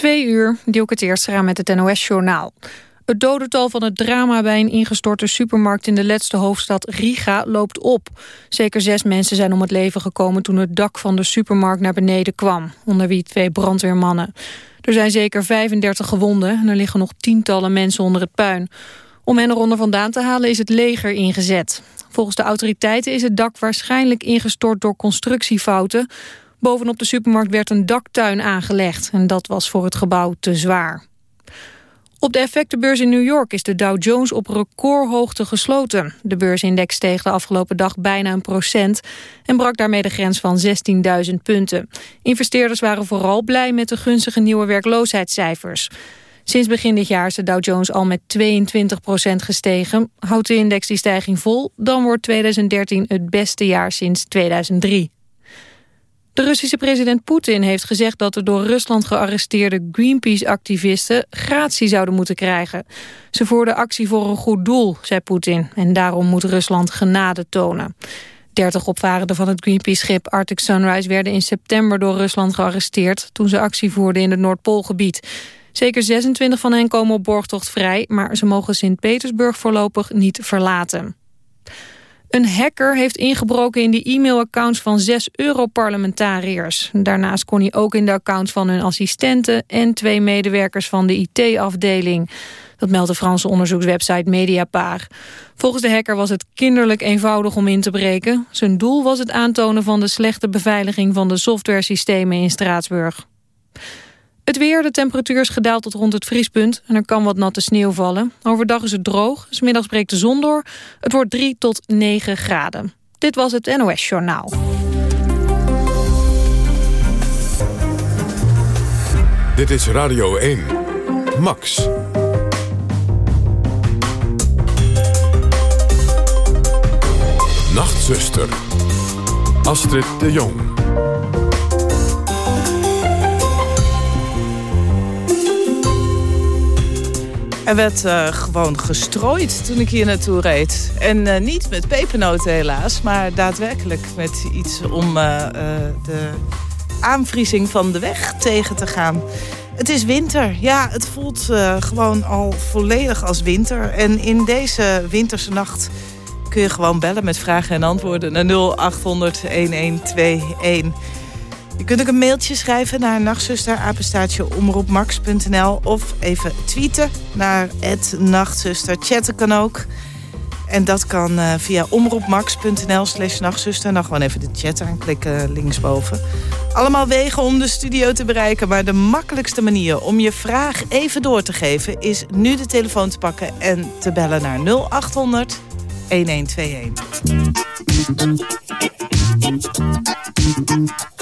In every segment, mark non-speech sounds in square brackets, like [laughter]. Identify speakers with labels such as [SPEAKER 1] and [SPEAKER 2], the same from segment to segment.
[SPEAKER 1] Twee uur, Dielke Teerstra met het NOS-journaal. Het dodental van het drama bij een ingestorte supermarkt... in de laatste hoofdstad Riga loopt op. Zeker zes mensen zijn om het leven gekomen... toen het dak van de supermarkt naar beneden kwam. Onder wie twee brandweermannen. Er zijn zeker 35 gewonden en er liggen nog tientallen mensen onder het puin. Om hen eronder vandaan te halen is het leger ingezet. Volgens de autoriteiten is het dak waarschijnlijk ingestort door constructiefouten. Bovenop de supermarkt werd een daktuin aangelegd en dat was voor het gebouw te zwaar. Op de effectenbeurs in New York is de Dow Jones op recordhoogte gesloten. De beursindex steeg de afgelopen dag bijna een procent... en brak daarmee de grens van 16.000 punten. Investeerders waren vooral blij met de gunstige nieuwe werkloosheidscijfers. Sinds begin dit jaar is de Dow Jones al met 22 procent gestegen. Houdt de index die stijging vol, dan wordt 2013 het beste jaar sinds 2003. De Russische president Poetin heeft gezegd dat de door Rusland gearresteerde Greenpeace-activisten gratie zouden moeten krijgen. Ze voerden actie voor een goed doel, zei Poetin, en daarom moet Rusland genade tonen. 30 opvarenden van het Greenpeace-schip Arctic Sunrise werden in september door Rusland gearresteerd toen ze actie voerden in het Noordpoolgebied. Zeker 26 van hen komen op borgtocht vrij, maar ze mogen Sint-Petersburg voorlopig niet verlaten. Een hacker heeft ingebroken in de e-mailaccounts van zes Europarlementariërs. Daarnaast kon hij ook in de accounts van hun assistenten... en twee medewerkers van de IT-afdeling. Dat meldt de Franse onderzoekswebsite Mediapart. Volgens de hacker was het kinderlijk eenvoudig om in te breken. Zijn doel was het aantonen van de slechte beveiliging... van de softwaresystemen in Straatsburg. Het weer, de temperatuur is gedaald tot rond het vriespunt... en er kan wat natte sneeuw vallen. Overdag is het droog, smiddags breekt de zon door. Het wordt 3 tot 9 graden. Dit was het NOS Journaal.
[SPEAKER 2] Dit is Radio 1. Max. Nachtzuster. Astrid de Jong.
[SPEAKER 3] Er werd uh, gewoon gestrooid toen ik hier naartoe reed. En uh, niet met pepernoten helaas, maar daadwerkelijk met iets om uh, de aanvriezing van de weg tegen te gaan. Het is winter. Ja, het voelt gewoon al volledig als winter. En in deze winterse nacht kun je gewoon bellen met vragen en antwoorden naar 0800 1121. Je kunt ook een mailtje schrijven naar nachtzusterapenstaatjeomroepmax.nl of even tweeten naar het nachtzuster. Chatten kan ook. En dat kan uh, via omroepmax.nl slash nachtzuster. Nou, gewoon even de chat aanklikken linksboven. Allemaal wegen om de studio te bereiken. Maar de makkelijkste manier om je vraag even door te geven... is nu de telefoon te pakken en te bellen naar 0800 1121.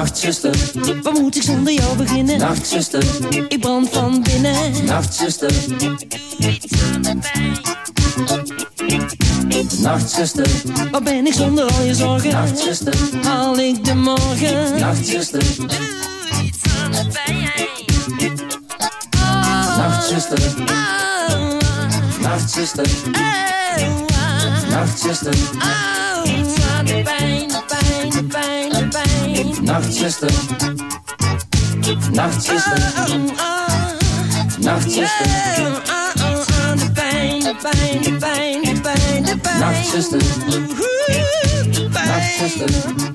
[SPEAKER 4] Nachtzuster, Wat moet ik zonder jou beginnen?
[SPEAKER 5] nachtzuster,
[SPEAKER 4] Ik brand van binnen.
[SPEAKER 5] nachtzuster. Nachtzuster,
[SPEAKER 4] Wat ben ik zonder al je zorgen?
[SPEAKER 5] nachtzuster,
[SPEAKER 4] Haal ik de morgen?
[SPEAKER 5] nachtzuster. Nachtzuster, nachtzuster, nachtzuster,
[SPEAKER 4] De pijn, de pijn, de pijn, de pijn.
[SPEAKER 5] Nachtzuster, nachtzuster, nachtzuster,
[SPEAKER 4] De de pijn, pijn, pijn, de pijn.
[SPEAKER 5] nachtzuster, nachtzuster,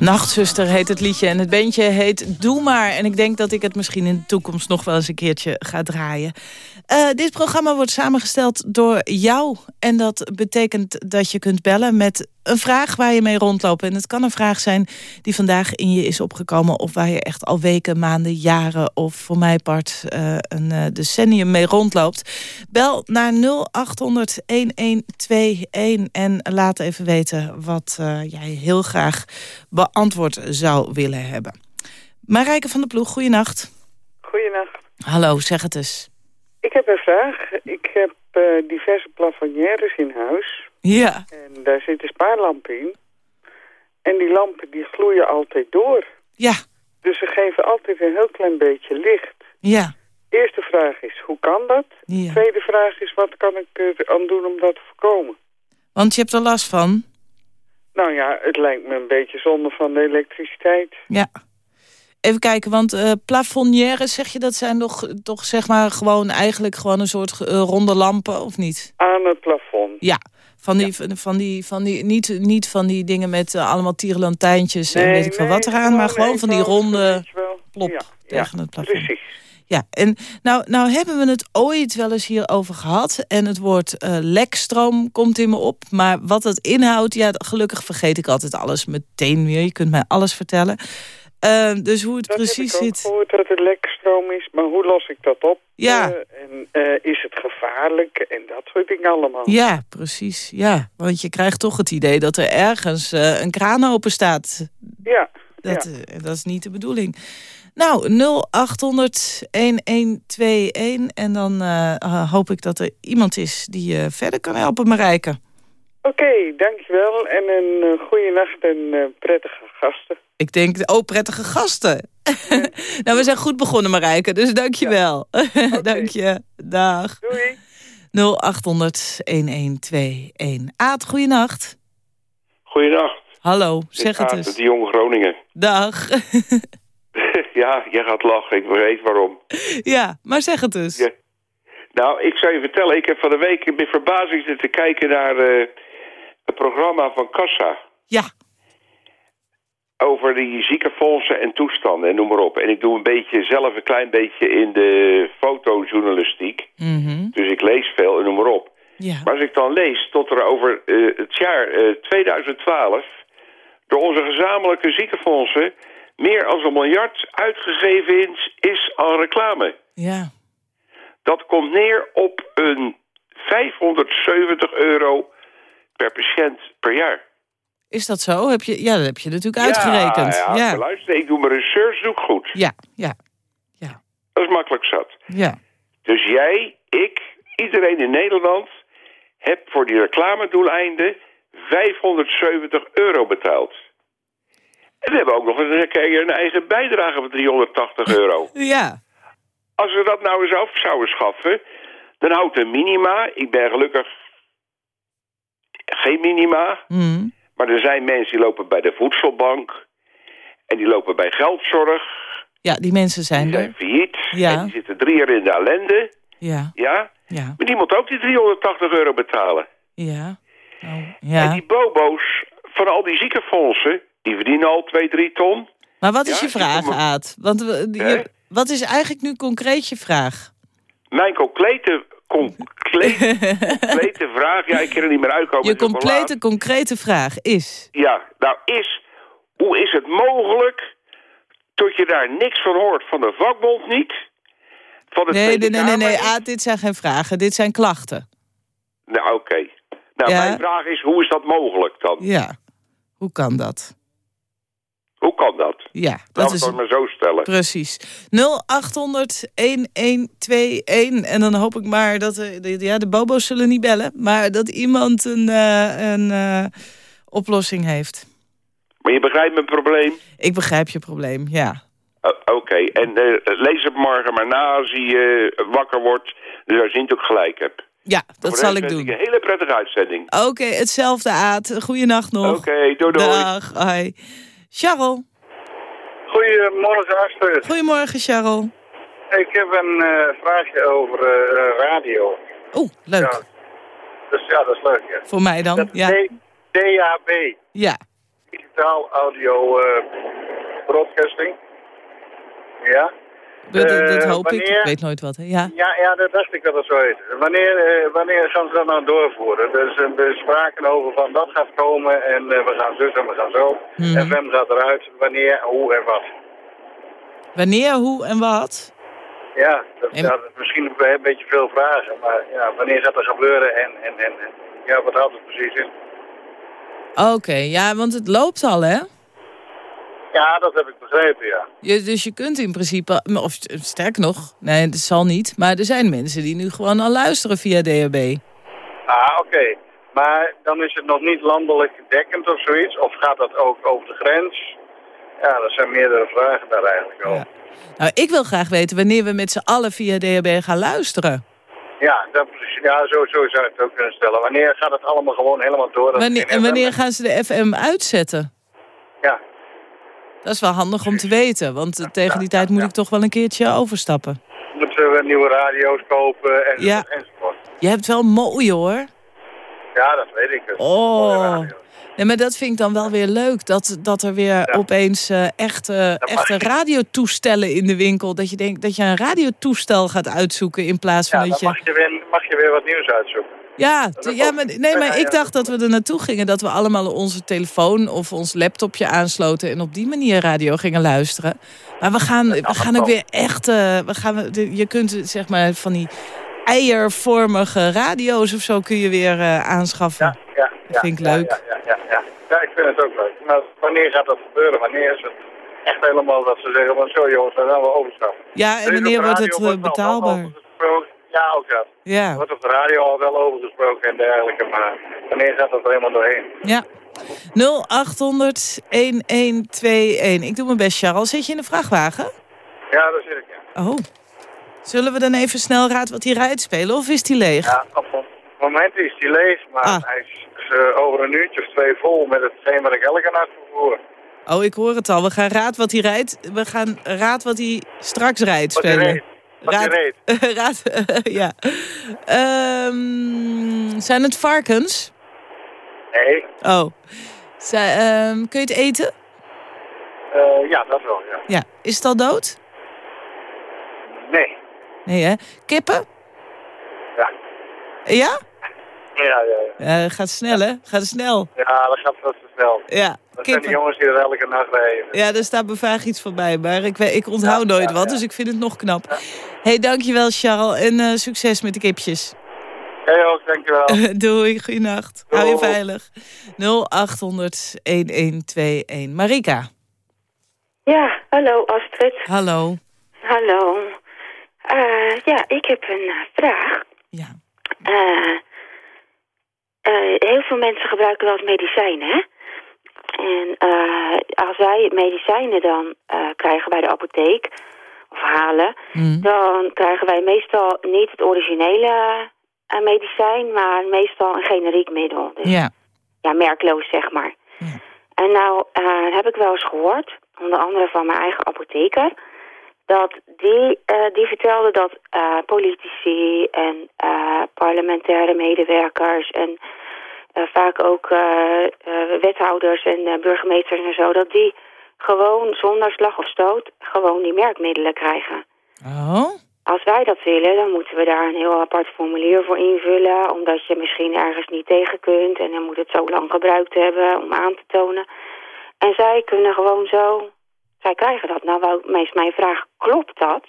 [SPEAKER 3] Nachtzuster heet het liedje en het bandje heet Doe Maar. En ik denk dat ik het misschien in de toekomst nog wel eens een keertje ga draaien. Eh, dit programma wordt samengesteld door jou. En dat betekent dat je kunt bellen met een vraag waar je mee rondloopt. En het kan een vraag zijn die vandaag in je is opgekomen... of waar je echt al weken, maanden, jaren of voor mij part eh, een eh, decennium mee rondloopt. Bel naar 0800-1121 en laat even weten wat jij heel graag beantwoord zou willen hebben. Marijke van der Ploeg, goeienacht.
[SPEAKER 6] Goedenacht.
[SPEAKER 3] Hallo, zeg het eens.
[SPEAKER 6] Ik heb een vraag. Ik heb eh, diverse plafonnières in huis.
[SPEAKER 3] Ja,
[SPEAKER 6] En daar zitten spaarlampen in. En die lampen die gloeien altijd door.
[SPEAKER 3] ja,
[SPEAKER 6] Dus ze geven altijd een heel klein beetje licht.
[SPEAKER 3] ja,
[SPEAKER 6] Eerste vraag is, hoe kan dat?
[SPEAKER 3] ja.
[SPEAKER 6] Tweede vraag is, wat kan ik er aan doen om dat te voorkomen?
[SPEAKER 3] Want je hebt er last van.
[SPEAKER 6] Nou ja, het lijkt me een beetje zonde van de elektriciteit.
[SPEAKER 3] Ja. Even kijken, want eh plafonnières, zeg je, dat zijn nog, toch zeg maar gewoon eigenlijk gewoon een soort eh, ronde lampen, of niet?
[SPEAKER 6] Aan het plafond.
[SPEAKER 3] Ja, van die, van die, van die niet, niet van die dingen met eh, allemaal tierenlantijntjes en weet ik veel wat eraan, maar gewoon van die ronde plop
[SPEAKER 6] Ja,
[SPEAKER 3] tegen
[SPEAKER 6] ja,
[SPEAKER 3] het plafond.
[SPEAKER 6] precies.
[SPEAKER 3] Ja, en nou, nou hebben we het ooit wel eens hierover gehad. En het woord lekstroom komt in me op. Maar wat het inhoudt, ja, gelukkig vergeet ik altijd alles meteen weer. Je kunt mij alles vertellen. Eh, dus hoe het
[SPEAKER 6] Dat
[SPEAKER 3] precies
[SPEAKER 6] heb ik ook
[SPEAKER 3] zit.
[SPEAKER 6] gehoord dat het lekstroom is, maar hoe los ik dat op?
[SPEAKER 3] Ja.
[SPEAKER 6] Eh, en eh, is het gevaarlijk en dat soort dingen allemaal.
[SPEAKER 3] Ja, precies. Ja, want je krijgt toch het idee dat er ergens eh, een kraan open staat.
[SPEAKER 6] Ja,
[SPEAKER 3] Dat,
[SPEAKER 6] ja.
[SPEAKER 3] dat is niet de bedoeling. Nou, 0800 1121 en dan hoop ik dat er iemand is die je verder kan helpen, Marijke.
[SPEAKER 6] Oké, dankjewel en een goede nacht en prettige gasten.
[SPEAKER 3] Ik denk, oh, prettige gasten. [laughs] nou, we zijn goed begonnen, Marijke, dus dank je wel. [laughs] dank je. Dag.
[SPEAKER 6] Doei.
[SPEAKER 3] 0800-1121. Aad, goeienacht.
[SPEAKER 7] Goeienacht.
[SPEAKER 3] Hallo, zeg het eens.
[SPEAKER 7] de Jonge Groningen.
[SPEAKER 3] Dag. [laughs]
[SPEAKER 7] ja, jij gaat lachen. Ik weet waarom.
[SPEAKER 3] ja, maar zeg het eens.
[SPEAKER 7] Ja. Nou, ik zou je vertellen. Ik heb van de week met verbazing zitten kijken naar uh, het programma van Kassa.
[SPEAKER 3] Ja.
[SPEAKER 7] Over die ziekenfondsen en toestanden en noem maar op. En ik doe een beetje zelf een klein beetje in de fotojournalistiek.
[SPEAKER 3] Mm -hmm.
[SPEAKER 7] Dus ik lees veel en noem maar op.
[SPEAKER 3] Ja.
[SPEAKER 7] Maar als ik dan lees tot er over uh, het jaar uh, 2012... door onze gezamenlijke ziekenfondsen... meer dan een miljard uitgegeven is, is aan reclame.
[SPEAKER 3] Ja.
[SPEAKER 7] Dat komt neer op een 570 euro per patiënt per jaar.
[SPEAKER 3] Is dat zo? Heb je, ja, dat heb je natuurlijk uitgerekend.
[SPEAKER 7] Ja, ja, ja. luister, ik doe mijn research doe ik goed.
[SPEAKER 3] Ja, ja, ja.
[SPEAKER 7] Dat is makkelijk zat.
[SPEAKER 3] Ja.
[SPEAKER 7] Dus jij, ik, iedereen in Nederland... hebt voor die reclamedoeleinden 570 euro betaald. En we hebben ook nog een, een eigen bijdrage van 380 euro. [laughs]
[SPEAKER 3] ja.
[SPEAKER 7] Als we dat nou eens af zouden schaffen... dan houdt de minima... Ik ben gelukkig
[SPEAKER 8] geen minima.
[SPEAKER 3] Mm.
[SPEAKER 8] Maar er zijn mensen die lopen bij de voedselbank. En die lopen bij geldzorg.
[SPEAKER 3] Ja, die mensen zijn
[SPEAKER 8] Die zijn failliet.
[SPEAKER 3] Ja.
[SPEAKER 8] En die zitten drie jaar in de ellende.
[SPEAKER 3] Ja,
[SPEAKER 8] Ja.
[SPEAKER 3] ja,
[SPEAKER 8] Maar die moet ook die 380 euro betalen.
[SPEAKER 3] ja. Oh,
[SPEAKER 8] En
[SPEAKER 3] ja.
[SPEAKER 8] die bobo's van al die ziekenfondsen... die verdienen al 2, 3 ton.
[SPEAKER 3] Maar wat is
[SPEAKER 8] Ja,
[SPEAKER 3] je vraag, Aad? Want je, wat is eigenlijk nu concreet je vraag?
[SPEAKER 8] Mijn complete, complete, [laughs] complete vraag... Ja, ik kan er niet meer uitkomen.
[SPEAKER 3] Je complete, concrete vraag is...
[SPEAKER 8] Ja, nou is... Hoe is het mogelijk... tot je daar niks van hoort van de vakbond niet... Van de
[SPEAKER 3] Nee, nee, nee, nee, nee? Aad, dit zijn geen vragen. Dit zijn klachten.
[SPEAKER 8] Nou, oké. Nou,
[SPEAKER 3] Ja.
[SPEAKER 8] mijn vraag is, hoe is dat mogelijk dan?
[SPEAKER 3] Ja. Hoe kan dat?
[SPEAKER 8] Hoe kan dat?
[SPEAKER 3] Ja, dat
[SPEAKER 8] we
[SPEAKER 3] is
[SPEAKER 8] het maar zo stellen.
[SPEAKER 3] precies. 0800 1121. En dan hoop ik maar dat de, de- ja, de bobo's zullen niet bellen, maar dat iemand een, eh, een eh, oplossing heeft.
[SPEAKER 8] Maar je begrijpt mijn probleem?
[SPEAKER 3] Ik begrijp je probleem, ja.
[SPEAKER 8] Oké, en eh, lees het morgen maar na als eh, wakker wordt. Dus als je ook gelijk hebt.
[SPEAKER 3] Ja, dat zal ik doen.
[SPEAKER 8] Een hele prettige uitzending.
[SPEAKER 3] Oké, hetzelfde Aad. Goeienacht nog.
[SPEAKER 8] Oké, doei doei.
[SPEAKER 3] Dag, hoi. Charles.
[SPEAKER 9] Goedemorgen, Astrid.
[SPEAKER 3] Goedemorgen, Charles.
[SPEAKER 9] Ik heb een eh, vraagje over eh, radio.
[SPEAKER 3] Oeh, leuk.
[SPEAKER 9] Ja. Dus ja, dat is leuk, ja.
[SPEAKER 3] Voor mij dan.
[SPEAKER 9] Dat
[SPEAKER 3] Ja.
[SPEAKER 9] DAB,
[SPEAKER 3] ja.
[SPEAKER 9] digitaal audio eh, broadcasting. Ja?
[SPEAKER 3] Dat, dat-
[SPEAKER 9] Eh,
[SPEAKER 3] hoop ik.
[SPEAKER 9] wanneer-
[SPEAKER 3] Ik weet nooit wat. Hè? Ja.
[SPEAKER 9] Ja, ja, dat dacht ik dat het zo heet. Wanneer, eh, wanneer gaan ze dat nou doorvoeren? Er is een bespraken over van dat gaat komen en eh, we gaan zus en we gaan zo.
[SPEAKER 3] Mhm.
[SPEAKER 9] FM gaat eruit. Wanneer, hoe en wat.
[SPEAKER 3] Wanneer, hoe en wat?
[SPEAKER 9] Ja, dat,
[SPEAKER 3] En-
[SPEAKER 9] ja, is misschien een beetje veel vragen, maar ja, wanneer gaat dat gebeuren en, en, en, en ja, wat houdt het precies in?
[SPEAKER 3] Oké, ja, want het loopt al, hè?
[SPEAKER 9] Ja, dat heb ik begrepen, ja.
[SPEAKER 3] Je, dus je kunt in principe, of sterk nog, nee, dat zal niet. Maar er zijn mensen die nu gewoon al luisteren via DHB.
[SPEAKER 9] Ah, oké. Maar dan is het nog niet landelijk dekkend of zoiets? Of gaat dat ook over de grens? Ja, dat zijn meerdere vragen daar eigenlijk over.
[SPEAKER 3] Ja. Nou, ik wil graag weten wanneer we met z'n allen via DHB gaan luisteren.
[SPEAKER 9] Ja, dat, ja zo, zo zou ik het ook kunnen stellen. Wanneer gaat het allemaal gewoon helemaal door?
[SPEAKER 3] Wanneer, en wanneer gaan ze de FM uitzetten?
[SPEAKER 9] Ja,
[SPEAKER 3] Dat is wel handig om te weten, want tegen die tijd moet ik toch wel een keertje overstappen.
[SPEAKER 9] moeten we nieuwe radio's kopen enzovoort,
[SPEAKER 3] Ja.
[SPEAKER 9] enzovoort.
[SPEAKER 3] Je hebt wel mooi hoor.
[SPEAKER 9] Ja, dat weet ik.
[SPEAKER 3] Oh. Nee, maar dat vind ik dan wel weer leuk. Dat, dat er weer opeens eh, echte, echte radiotoestellen in de winkel. Dat je denkt dat je een radiotoestel gaat uitzoeken in plaats van
[SPEAKER 9] Ja,
[SPEAKER 3] dat je.
[SPEAKER 9] mag je, weer, mag je weer wat nieuws uitzoeken.
[SPEAKER 3] Ja, ja, maar, nee,
[SPEAKER 9] Ja,
[SPEAKER 3] maar
[SPEAKER 9] ja,
[SPEAKER 3] ik
[SPEAKER 9] ja.
[SPEAKER 3] dacht dat we er naartoe gingen. Dat we allemaal onze telefoon of ons laptopje aansloten. En op die manier radio gingen luisteren. Maar we gaan, we gaan ook weer echt. eh, we gaan, je kunt zeg maar van die eiervormige radio's of zo kun je weer eh, aanschaffen.
[SPEAKER 9] Ja, ja.
[SPEAKER 3] Dat vind ik
[SPEAKER 9] ja,
[SPEAKER 3] leuk.
[SPEAKER 9] Ja, ja, ja, ja. Ja, ik vind het ook leuk. Maar wanneer gaat dat gebeuren? Wanneer is het echt helemaal dat ze zeggen van zo jongens, dan gaan we overstappen.
[SPEAKER 3] Ja, en wanneer wordt het eh, betaalbaar?
[SPEAKER 9] Ja, ook dat. Er
[SPEAKER 3] Ja,
[SPEAKER 9] wordt op de radio al wel over gesproken en dergelijke, maar wanneer gaat dat er helemaal doorheen?
[SPEAKER 3] ja. 0800 1121. Ik doe mijn best, Charles. Zit je in de vrachtwagen?
[SPEAKER 9] Ja, daar zit ik.
[SPEAKER 3] Oh. Zullen we dan even snel raad wat hij rijdt spelen of is die leeg?
[SPEAKER 9] Ja, op het moment is die leeg, maar
[SPEAKER 3] Ah.
[SPEAKER 9] hij is eh, over een uurtje of twee vol met hetgeen wat ik elke nacht vervoer.
[SPEAKER 3] Oh, ik hoor het al. We gaan raad wat hij rijdt. We gaan raad wat hij straks rijdt spelen.
[SPEAKER 9] Wat je reed.
[SPEAKER 3] raad, [laughs] [laughs] ja. Ehm, zijn het varkens?
[SPEAKER 9] Nee,
[SPEAKER 3] Oh. Zij, ehm, kun je het eten?
[SPEAKER 9] eh, ja, dat wel, ja.
[SPEAKER 3] Ja. Is het al dood?
[SPEAKER 9] Nee.
[SPEAKER 3] Nee, hè? Kippen?
[SPEAKER 9] Ja.
[SPEAKER 3] Ja?
[SPEAKER 9] Ja, ja, ja.
[SPEAKER 3] Ja, gaat snel, hè? Gaat snel.
[SPEAKER 9] Ja, dat gaat veel te snel.
[SPEAKER 3] Ja,
[SPEAKER 9] Dat zijn
[SPEAKER 3] kippen.
[SPEAKER 9] jongens die er elke nacht rijden.
[SPEAKER 3] Ja, er staat me vaag iets voorbij, maar ik, weet- ik onthoud
[SPEAKER 9] Ja,
[SPEAKER 3] nooit
[SPEAKER 9] ja,
[SPEAKER 3] wat,
[SPEAKER 9] ja.
[SPEAKER 3] dus ik vind het nog knap. hey, dankjewel Charles en eh, succes met de kipjes.
[SPEAKER 9] Jij ook, dankjewel. [laughs]
[SPEAKER 3] Doei, goeienacht. Hou je
[SPEAKER 9] Doei.
[SPEAKER 3] veilig. 0800 1121. Marika,
[SPEAKER 10] Ja, hallo Astrid.
[SPEAKER 3] hallo.
[SPEAKER 10] Hallo. Eh, ja, ik heb een eh, vraag.
[SPEAKER 3] Ja.
[SPEAKER 10] Eh, eh, heel veel mensen gebruiken wel eens medicijnen, hè? En eh, als wij medicijnen dan eh, krijgen bij de apotheek, of halen,
[SPEAKER 3] Hm.
[SPEAKER 10] dan krijgen wij meestal niet het originele eh, medicijn, maar meestal een generiek middel. Dus
[SPEAKER 3] Ja,
[SPEAKER 10] ja, merkloos, zeg maar. En nou heb ik wel eens gehoord, onder andere van mijn eigen apotheker... dat die, die vertelde dat politici en parlementaire medewerkers... en vaak ook eh, eh, wethouders en eh, burgemeesters en zo... dat die gewoon zonder slag of stoot gewoon die merkmiddelen krijgen.
[SPEAKER 3] Oh,
[SPEAKER 10] Als wij dat willen, dan moeten we daar een heel apart formulier voor invullen... omdat je misschien ergens niet tegen kunt... en dan moet het zo lang gebruikt hebben om aan te tonen. En zij kunnen gewoon zo... Zij krijgen dat. Nou, wou meest mijn vraag, klopt dat?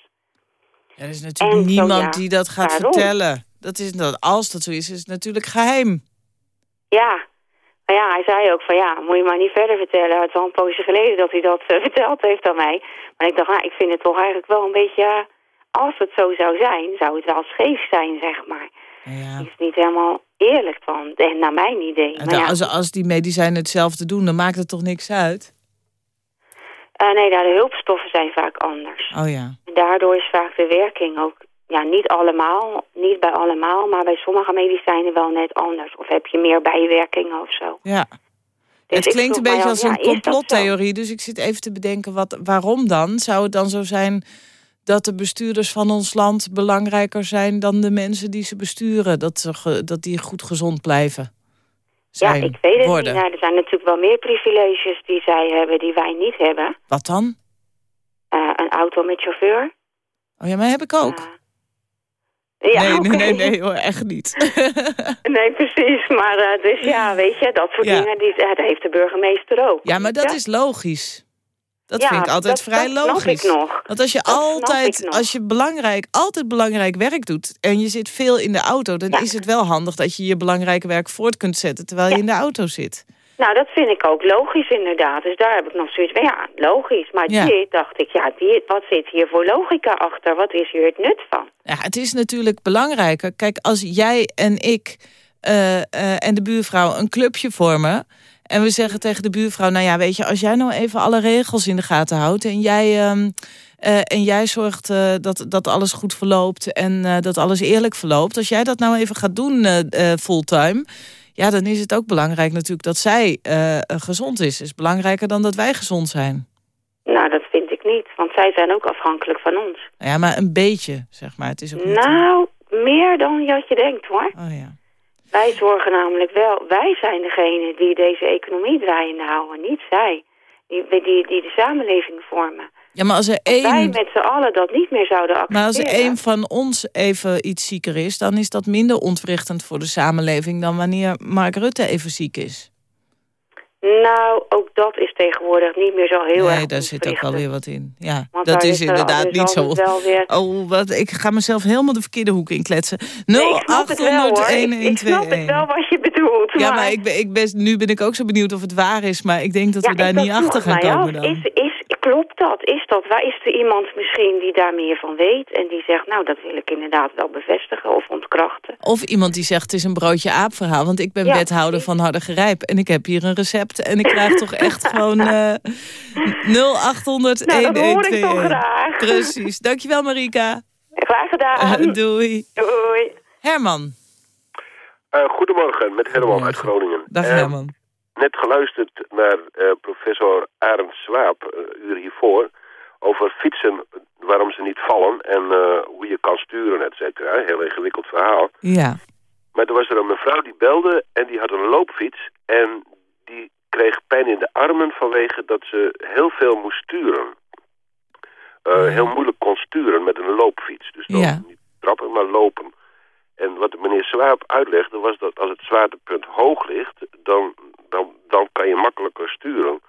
[SPEAKER 3] ja, er is natuurlijk
[SPEAKER 10] En zo,
[SPEAKER 3] niemand
[SPEAKER 10] ja,
[SPEAKER 3] die dat gaat
[SPEAKER 10] waarom?
[SPEAKER 3] vertellen. Dat is, dat, als dat zo is, is het natuurlijk geheim.
[SPEAKER 10] Ja. Maar ja, hij zei ook van ja, moet je maar niet verder vertellen. Het is al een poosje geleden dat hij dat eh, [laughs] verteld heeft aan mij. Maar ik dacht, nou, ik vind het toch eigenlijk wel een beetje... als het zo zou zijn, zou het wel scheef zijn, zeg maar.
[SPEAKER 3] Ja.
[SPEAKER 10] Is niet helemaal eerlijk van, naar mijn idee. Maar ja,
[SPEAKER 3] als, als die medicijnen hetzelfde doen, dan maakt het toch niks uit?
[SPEAKER 10] eh, nee, nou, de hulpstoffen zijn vaak anders.
[SPEAKER 3] Oh ja.
[SPEAKER 10] En daardoor is vaak de werking ook, ja, niet allemaal, niet bij allemaal, maar bij sommige medicijnen wel net anders. Of heb je meer bijwerkingen of zo.
[SPEAKER 3] Ja.
[SPEAKER 10] Dus
[SPEAKER 3] het klinkt een beetje als een
[SPEAKER 10] ja,
[SPEAKER 3] complottheorie, dus ik zit even te bedenken, wat, waarom dan? Zou het dan zo zijn dat de bestuurders van ons land belangrijker zijn dan de mensen die ze besturen? Dat, ze dat die goed gezond blijven?
[SPEAKER 10] Ja, ik weet het
[SPEAKER 3] worden.
[SPEAKER 10] niet. Nou, er zijn natuurlijk wel meer privileges die zij hebben, die wij niet hebben.
[SPEAKER 3] Wat dan?
[SPEAKER 10] Eh, een auto met chauffeur.
[SPEAKER 3] Oh ja, maar heb ik ook.
[SPEAKER 10] Ja,
[SPEAKER 3] nee, nee, nee, nee, [laughs] hoor, echt niet. [laughs]
[SPEAKER 10] Nee, precies. Maar eh, dus ja, weet je, dat soort
[SPEAKER 3] Ja.
[SPEAKER 10] dingen, die, ja, dat heeft de burgemeester ook.
[SPEAKER 3] Ja, maar dat
[SPEAKER 10] Ja.
[SPEAKER 3] is logisch. Dat
[SPEAKER 10] Ja,
[SPEAKER 3] vind ik altijd
[SPEAKER 10] dat-
[SPEAKER 3] vrij
[SPEAKER 10] dat snap
[SPEAKER 3] logisch.
[SPEAKER 10] ik nog.
[SPEAKER 3] Want als je
[SPEAKER 10] Dat
[SPEAKER 3] altijd, als je belangrijk, altijd belangrijk werk doet en je zit veel in de auto, dan is het wel handig dat je je belangrijke werk voort kunt zetten terwijl je in de auto zit.
[SPEAKER 10] Nou, dat vind ik ook logisch inderdaad. Dus daar heb ik nog zoiets van, ja, logisch. Maar
[SPEAKER 3] Ja.
[SPEAKER 10] dit dacht ik, ja, dit, wat zit hier voor logica achter? Wat is hier het nut van?
[SPEAKER 3] Ja, het is natuurlijk belangrijker. Kijk, als jij en ik eh, eh, en de buurvrouw een clubje vormen. En we zeggen tegen de buurvrouw: Nou ja, weet je, als jij nou even alle regels in de gaten houdt. en jij, ehm, eh, en jij zorgt dat, dat alles goed verloopt. en dat alles eerlijk verloopt. Als jij dat nou even gaat doen fulltime. Ja, dan is het ook belangrijk natuurlijk dat zij eh, gezond is. Is belangrijker dan dat wij gezond zijn.
[SPEAKER 10] Nou, dat vind ik niet, want zij zijn ook afhankelijk van ons.
[SPEAKER 3] Ja, maar een beetje, zeg maar. Het is ook niet...
[SPEAKER 10] Nou, meer dan wat je denkt hoor.
[SPEAKER 3] Oh ja.
[SPEAKER 10] Wij zorgen namelijk wel, wij zijn degene die deze economie draaiende houden, niet zij. Die, die, die de samenleving vormen.
[SPEAKER 3] Ja, maar als er
[SPEAKER 10] Wij
[SPEAKER 3] één...
[SPEAKER 10] met z'n allen dat niet meer zouden accepteren.
[SPEAKER 3] Maar als een van ons even iets zieker is... dan is dat minder ontwrichtend voor de samenleving... dan wanneer Mark Rutte even ziek is.
[SPEAKER 10] Nou, ook dat is tegenwoordig niet meer zo heel erg
[SPEAKER 3] nee, daar zit ook wel weer wat in. Ja,
[SPEAKER 10] Want
[SPEAKER 3] dat is
[SPEAKER 10] er-
[SPEAKER 3] inderdaad
[SPEAKER 10] er
[SPEAKER 3] niet zo...
[SPEAKER 10] weer-
[SPEAKER 3] Oh, wat, ik ga mezelf helemaal de verkeerde hoek in kletsen. 0800
[SPEAKER 10] Nee, ik snap het wel. Ik, ik snap het
[SPEAKER 3] 1121.
[SPEAKER 10] wel wat je bedoelt.
[SPEAKER 3] Ja, maar ik ben, ik ben, nu ben ik ook zo benieuwd of het waar is. Maar ik denk dat we daar niet achter gaan
[SPEAKER 10] mij
[SPEAKER 3] komen dan.
[SPEAKER 10] Is, is, klopt dat? Is dat waar? Is er iemand misschien die daar meer van weet... en die zegt, nou, dat wil ik inderdaad wel bevestigen of ontkrachten?
[SPEAKER 3] Of iemand die zegt het is een broodje aap verhaal. Want ik ben
[SPEAKER 10] Ja,
[SPEAKER 3] wethouder van Harde Gerijp. En ik heb hier een recept. En ik krijg toch echt [laughs] gewoon eh 0800
[SPEAKER 10] Nou, dat hoor ik toch
[SPEAKER 3] 1121.
[SPEAKER 10] graag.
[SPEAKER 3] Precies. Dankjewel Marika.
[SPEAKER 10] Graag gedaan.
[SPEAKER 3] Eh, doei.
[SPEAKER 10] Doei.
[SPEAKER 3] Herman.
[SPEAKER 7] Eh, goedemorgen, met Herman uit Groningen.
[SPEAKER 3] Dag Herman.
[SPEAKER 7] Net geluisterd naar eh, professor Arend Swaap, eh, een uur hiervoor, over fietsen, waarom ze niet vallen en eh, hoe je kan sturen, et cetera. Heel ingewikkeld verhaal.
[SPEAKER 3] Ja.
[SPEAKER 7] Maar er was er een mevrouw die belde en die had een loopfiets en die kreeg pijn in de armen vanwege dat ze heel veel moest sturen. Heel moeilijk kon sturen met een loopfiets. Dus dan
[SPEAKER 3] Ja.
[SPEAKER 7] niet trappen, maar lopen. En wat de meneer Swaap uitlegde was dat als het zwaartepunt hoog ligt, dan, dan, dan kan je makkelijker sturen.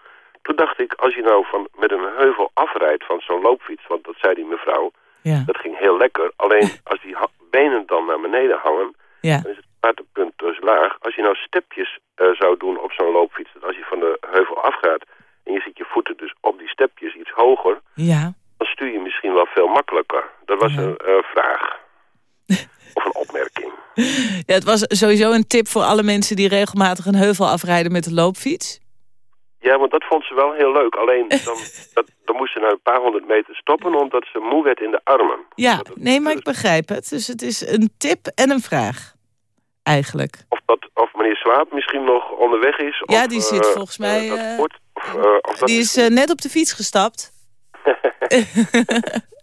[SPEAKER 7] Toen dacht ik, als je nou van, met een heuvel afrijdt van zo'n loopfiets, want dat zei die mevrouw,
[SPEAKER 3] Ja.
[SPEAKER 7] dat ging heel lekker. Alleen [laughs] als die benen dan naar beneden hangen,
[SPEAKER 3] Ja.
[SPEAKER 7] dan is het zwaartepunt dus laag. Als je nou stepjes eh, zou doen op zo'n loopfiets, dat als je van de heuvel afgaat en je zit je voeten dus op die stepjes iets hoger,
[SPEAKER 3] Ja.
[SPEAKER 7] dan stuur je misschien wel veel makkelijker. Dat was een eh, vraag. [laughs] of een opmerking.
[SPEAKER 3] ja. Het was sowieso een tip voor alle mensen die regelmatig een heuvel afrijden met de loopfiets.
[SPEAKER 7] Ja, want dat vond ze wel heel leuk. Alleen [laughs] dan, dat, dan moest ze na een paar honderd meter stoppen omdat ze moe werd in de armen.
[SPEAKER 3] Ja, nee, maar ik begrijp het. Dus het is een tip en een vraag. Eigenlijk.
[SPEAKER 7] Of, dat, of meneer Swaap misschien nog onderweg is.
[SPEAKER 3] Ja,
[SPEAKER 7] of,
[SPEAKER 3] die zit
[SPEAKER 7] eh,
[SPEAKER 3] volgens mij,
[SPEAKER 7] dat
[SPEAKER 3] eh,
[SPEAKER 7] of, eh, of dat
[SPEAKER 3] Die is net op de fiets gestapt. [laughs]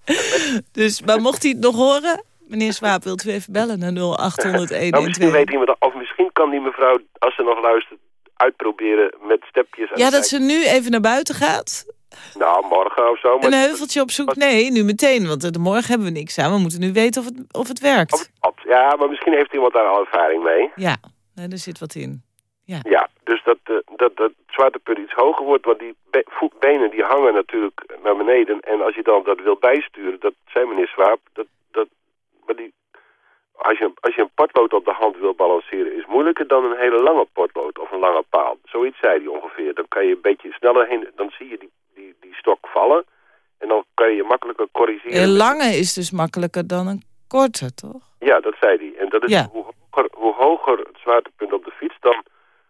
[SPEAKER 3] [laughs] dus, maar mocht hij het nog horen... Meneer Swaap, wilt u even bellen naar [laughs] 0800
[SPEAKER 7] nou, misschien weet iemand, of misschien kan die mevrouw, als ze nog luistert, uitproberen met stepjes.
[SPEAKER 3] Ja, dat ze nu even naar buiten gaat.
[SPEAKER 7] Nou, morgen of zo. Maar
[SPEAKER 3] Een heuveltje op zoek. Nee, nu meteen, want eh, morgen hebben we niks aan. We moeten nu weten of het, of het werkt.
[SPEAKER 7] Op. Ja, maar misschien heeft iemand daar al ervaring mee.
[SPEAKER 3] Ja, nee, er zit wat in.
[SPEAKER 7] Ja, dus dat, eh, dat, dat het zwaartepunt iets hoger wordt, want die be- voetbenen die hangen natuurlijk naar beneden. En als je dan dat wil bijsturen, dat zei meneer Swaap, dat, dat, maar die, als, je, als je een potlood op de hand wil balanceren, is moeilijker dan een hele lange potlood of een lange paal. Zoiets zei hij ongeveer. Dan kan je een beetje sneller heen, dan zie je die, die, die stok vallen en dan kan je je makkelijker corrigeren.
[SPEAKER 3] Een lange is dus makkelijker dan een korte, toch?
[SPEAKER 7] Ja, dat zei hij. En dat is
[SPEAKER 3] Ja.
[SPEAKER 7] hoe, hoger, hoe hoger het zwaartepunt op de fiets, dan,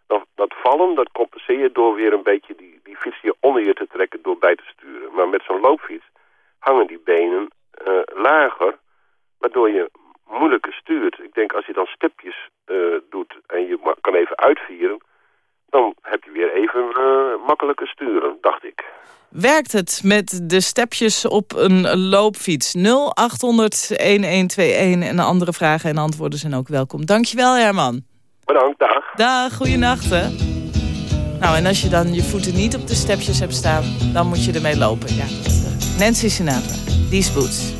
[SPEAKER 7] dan dat vallen, dat compenseer je door weer een beetje die, die fiets hier onder je te trekken door bij te sturen. Maar met zo'n loopfiets hangen die benen eh, lager, waardoor je moeilijker stuurt. Ik denk als je dan stipjes eh, doet en je kan even uitvieren, dan heb je weer even eh, makkelijker sturen, dacht ik.
[SPEAKER 3] Werkt het met de stepjes op een loopfiets? 0800 1121 en andere vragen en antwoorden zijn ook welkom. Dankjewel Herman.
[SPEAKER 7] Bedankt, dag.
[SPEAKER 3] Dag, goeienacht hè. Nou, en als je dan je voeten niet op de stepjes hebt staan, dan moet je ermee lopen. Ja, eh, Nancy Sinatra, These Boots.